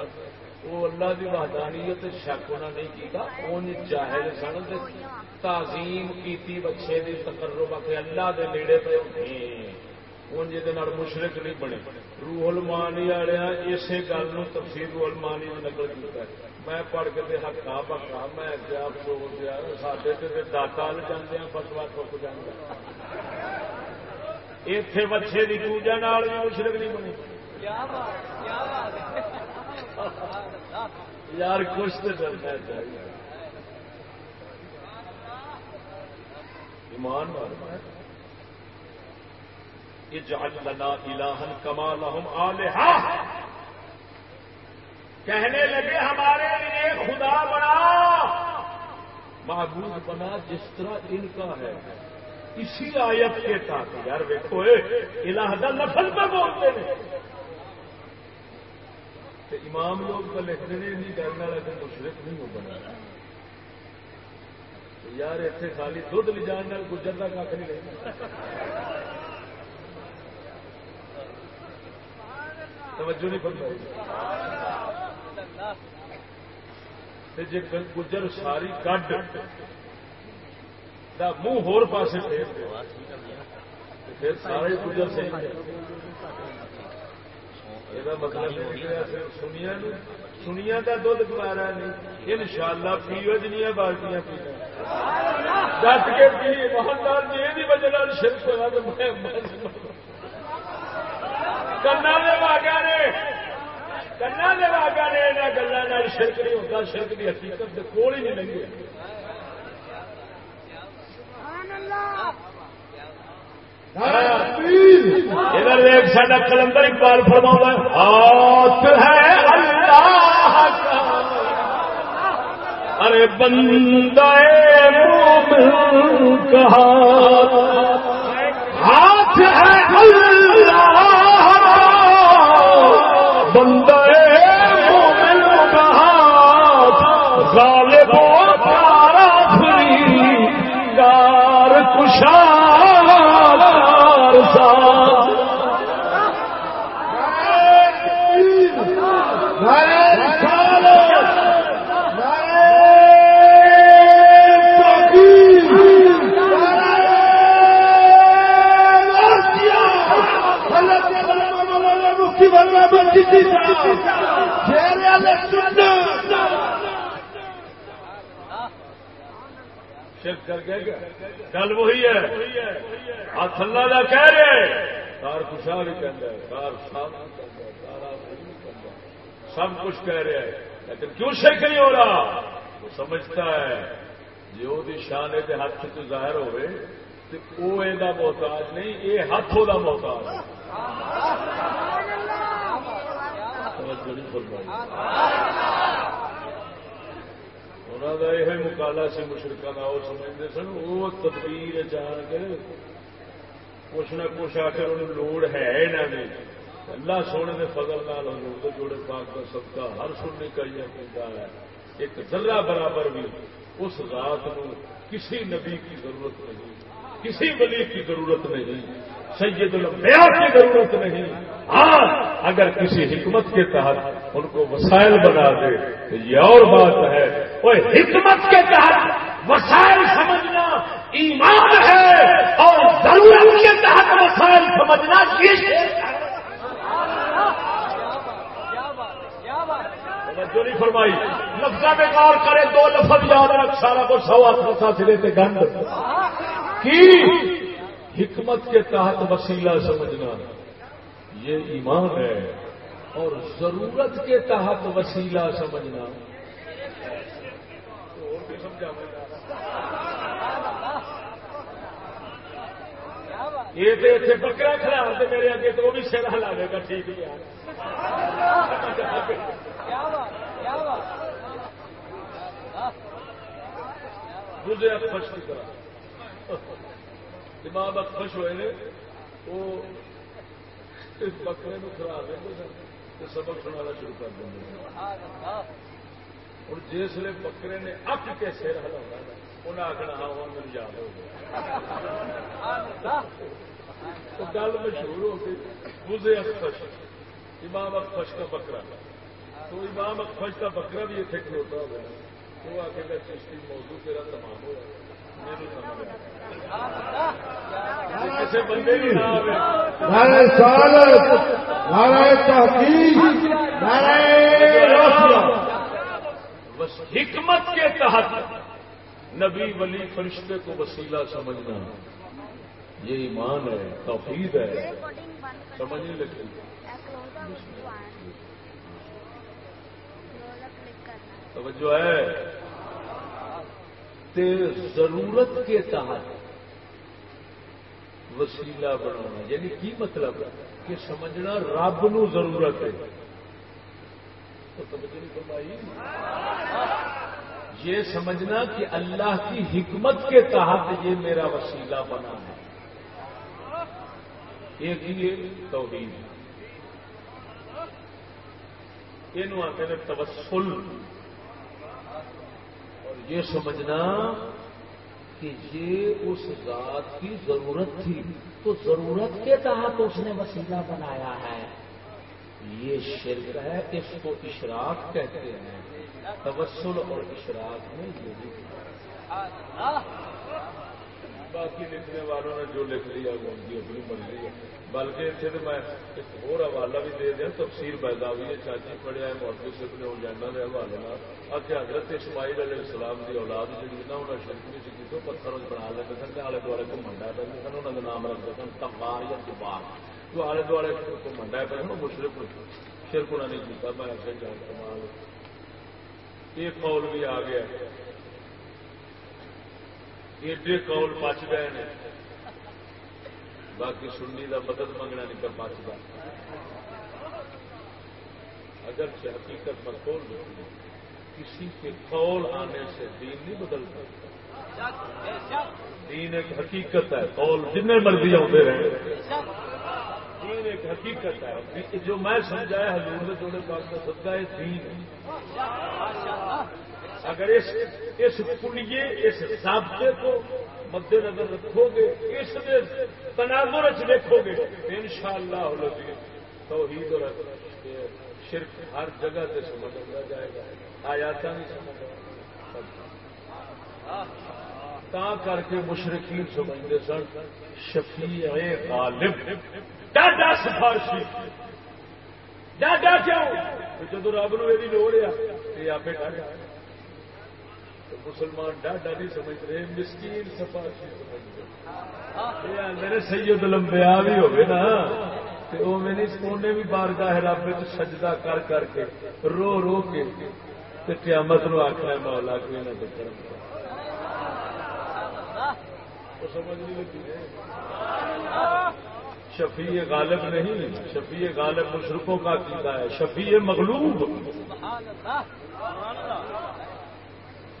وہ اللہ کی وحدانیت شک انہیں نہیں کیتا ان چاہے سن تعظیم کیتی بچے کی تقرب کے اللہ دے نیڑے پہ ہوتے ان جی مشرق نہیں بنے روح المانی والے اسی گل تفصیل روح المانی نے نقل کیا میں پڑھ کے ہکا پکا میں کیا افسوس گیا سڈے تو داتا ل جانے فتوا ٹک جانا اتے بچے کی پوجا بھی مشرق نہیں بنی یار کچھ تو کرنا چاہیے ایمان یہ جہل لنا الہن کما لہم آلہا۔ کہنے لگے ہمارے لیے خدا بنا۔ معبود بنا جس طرح ان کا ہے۔ اسی آیت کے تحت یار دیکھو الہ دا لفظ پہ بولتے ہیں۔ تو امام لوگ تو لکھتے ہیں نہیں کرنا لیکن مشرق نہیں ہو بنا۔ یار اتنے خالی دھد لے جان گجر کا کھ نہیں لگتا۔ توجہ نہیں بن جی گجر ساری کڈ منہ ہور پاسے پھر سارے گجر سے سنیا کا دھد گوارا نہیں ان شاء اللہ پیو جنیا بالٹیاں پی دس کے پی محمد جی وجہ شرک ہوا تو کنا دے واگا نے کنا دے واگا نے یہاں گلوں شرک نہیں ہوتا، شرک کی حقیقت کول ہی نہیں لگے ادھر ایک سڈا کلندر اقبال فرما ہاتھ ہے اللہ ارے بندہ مومن کہا ہاتھ ہے اللہ بندہ گل وہی ہے۔ ہاتھ اللہ کا کہہ رہے۔ کار خوشحال بھی کہہ کار سب کچھ کہہ رہے ہیں لیکن کیوں شک نہیں ہو رہا؟ وہ سمجھتا ہے۔ جی جو شان ہے ہاتھ سے ظاہر ہوئے تو وہ یہ محتاج نہیں یہ ہاتھ وہ محتاج ہے۔ انہوں کا یہ مکالا سے مشرقہ کا وہ سمجھتے سن وہ تدبیر جان کے کچھ نہ کچھ آ کر انہوں لوڑ ہے یہاں نے اللہ سونے کے فضل نال حضور جوڑے پاک کا سب کا ہر سننے کا یہ پہنتا ہے ایک ذرہ برابر بھی اس رات کو کسی نبی کی ضرورت نہیں کسی ولی کی ضرورت نہیں، سید الانبیاء کی ضرورت نہیں۔ ہاں اگر کسی حکمت کے تحت ان کو وسائل بنا دے تو یہ اور بات ہے وہ حکمت کے تحت وسائل سمجھنا ایمان ہے اور ضرورت کے تحت وسائل سمجھنا چیز نہیں فرمائی۔ لفظ میں غور کرے دو لفظ یاد رکھ، سارا کو سوا سا سرے تھے گند۔ کی حکمت کے تحت وسیلہ سمجھنا؟ یہ ایمان ہے اور ضرورت کے تحت وسیلہ سمجھنا۔ یہ تو اتنے بکرا کھڑا میرے اگے تو وہ بھی سر ہلا دے گا، ٹھیک ہے۔ مجھے اب کی طرح دماغ اب خوش ہوئے وہ اس بکرے کو کھلا دیں گے سبق سنانا شروع کر دیں گے اور جس بکرے نے اک کے سر ہلا انہیں آخنا ہاں میری یاد ہو گیا۔ گل مشہور ہو گئی مجھے اخش امام اخش کا بکرا۔ تو امام اخش کا بکرا بھی اتنے کھلوتا ہو گیا وہ آ کے چشتی موضوع تیرا تمام ہوا بھی حکمت کے تحت نبی ولی فرشتے کو وسیلہ سمجھنا۔ یہ ایمان ہے توفید ہے۔ سمجھنے لگی توجہ ہے۔ ضرورت کے تحت وسیلہ بنانا یعنی کی مطلب؟ کہ سمجھنا رب نو ضرورت ہے۔ یہ سمجھنا کہ اللہ کی حکمت کے تحت یہ میرا وسیلہ بنا ہے۔ ایک ہی توحید یہ آتے ہیں تبسل یہ سمجھنا کہ یہ اس ذات کی ضرورت تھی۔ تو ضرورت کے تحت اس نے وسیلہ بنایا ہے۔ یہ شرک ہے، اس کو اشراق کہتے ہیں۔ تبسل اور اشراق میں یہ بھی باقی لکھنے والوں نے جو لکھ لیا وہ ان کی اپنی مرضی ہے بلکہ اتنے تو میں ایک اور حوالہ بھی دے دیا تفصیل پیداوی ہے چاچی پڑھیا ہے موٹر صرف نے اجانا کے حوالے آ حضرت اسماعیل علیہ السلام کی اولاد جی نا انہیں شرک نہیں سی پتھر بنا لیتے سن آلے دوالے گھومن ڈا پہ سن انہوں کا نام رکھتے سن تمبار یا دبار تو آلے دوالے گھومن ڈا پہ مشرق شرک انہوں نے کیا میں ایسے جان کمال ایک قول بھی آ گیا ایڈے قول بچ گئے ہیں باقی سننی کا مدد منگنا نہیں کر بچتا اگر حقیقت پر کھول کسی کے قول آنے سے دین نہیں بدلتا۔ دین ایک حقیقت ہے۔ قول جن مرضی آتے رہے دین ایک حقیقت ہے۔ جو میں سمجھایا حضور نے جوڑے پاس کا سدا ہے، دین اگر اس اس کلیے، اس ضابطے کو مد نظر رکھو گے اس تناظر دیکھو گے ان شاء اللہ توحید اور شرک ہر جگہ سے سمجھ لیا جائے گا۔ آیات نہیں سمجھ تا کر کے مشرقین سمجھتے سن، شفیع غالب۔ ڈاڈا سفارشی۔ ڈاڈا کیوں؟ جب رب نو یہ لوڑ ہے، یہ آپ ڈاڈا۔ تو مسلمان ڈاڈا نہیں سمجھ رہے، مسکین سفارشی سمجھ رہے۔ میرے سید لمبیا بھی ہوگی نا وہ میری سونے بھی بارگاہ رب سجدہ کر کر کے رو رو کے قیامت نو آخنا مولا کوئی نہ کرم سمجھ نہیں لگی۔ شفیع غالب نہیں، شفیع غالب مشرقوں کا عقیدہ ہے، شفیع مغلوب۔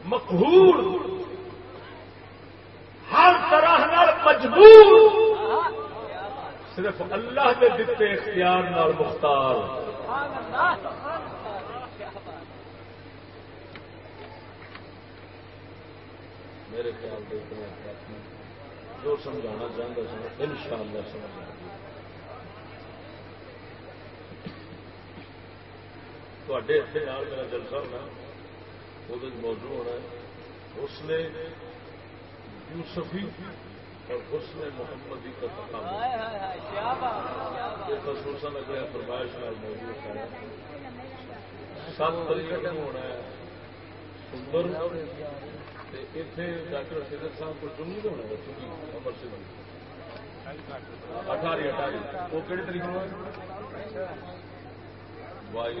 مقہور، ہر طرح نال مجبور۔ صرف اللہ کے دیتے اختیار نال مختار۔ میرے خیال سے جو سمجھانا چاہتا سر ان شاء اللہ سمجھ آ گئی میرا جلسہ ہونا۔ وہ موضوع ہونا ہے اس نے یوسفی اور حسن محمدی کا خصوصاً اگر فرمائش نال موضوع ہے۔ سات طریقے ہونا ہے۔ سندر اتنے ڈاکٹر سیدت صاحب کو چنگی ہونا چنگی امر سے اٹھاری اٹھاری۔ وہ کہڑے طریقے وائی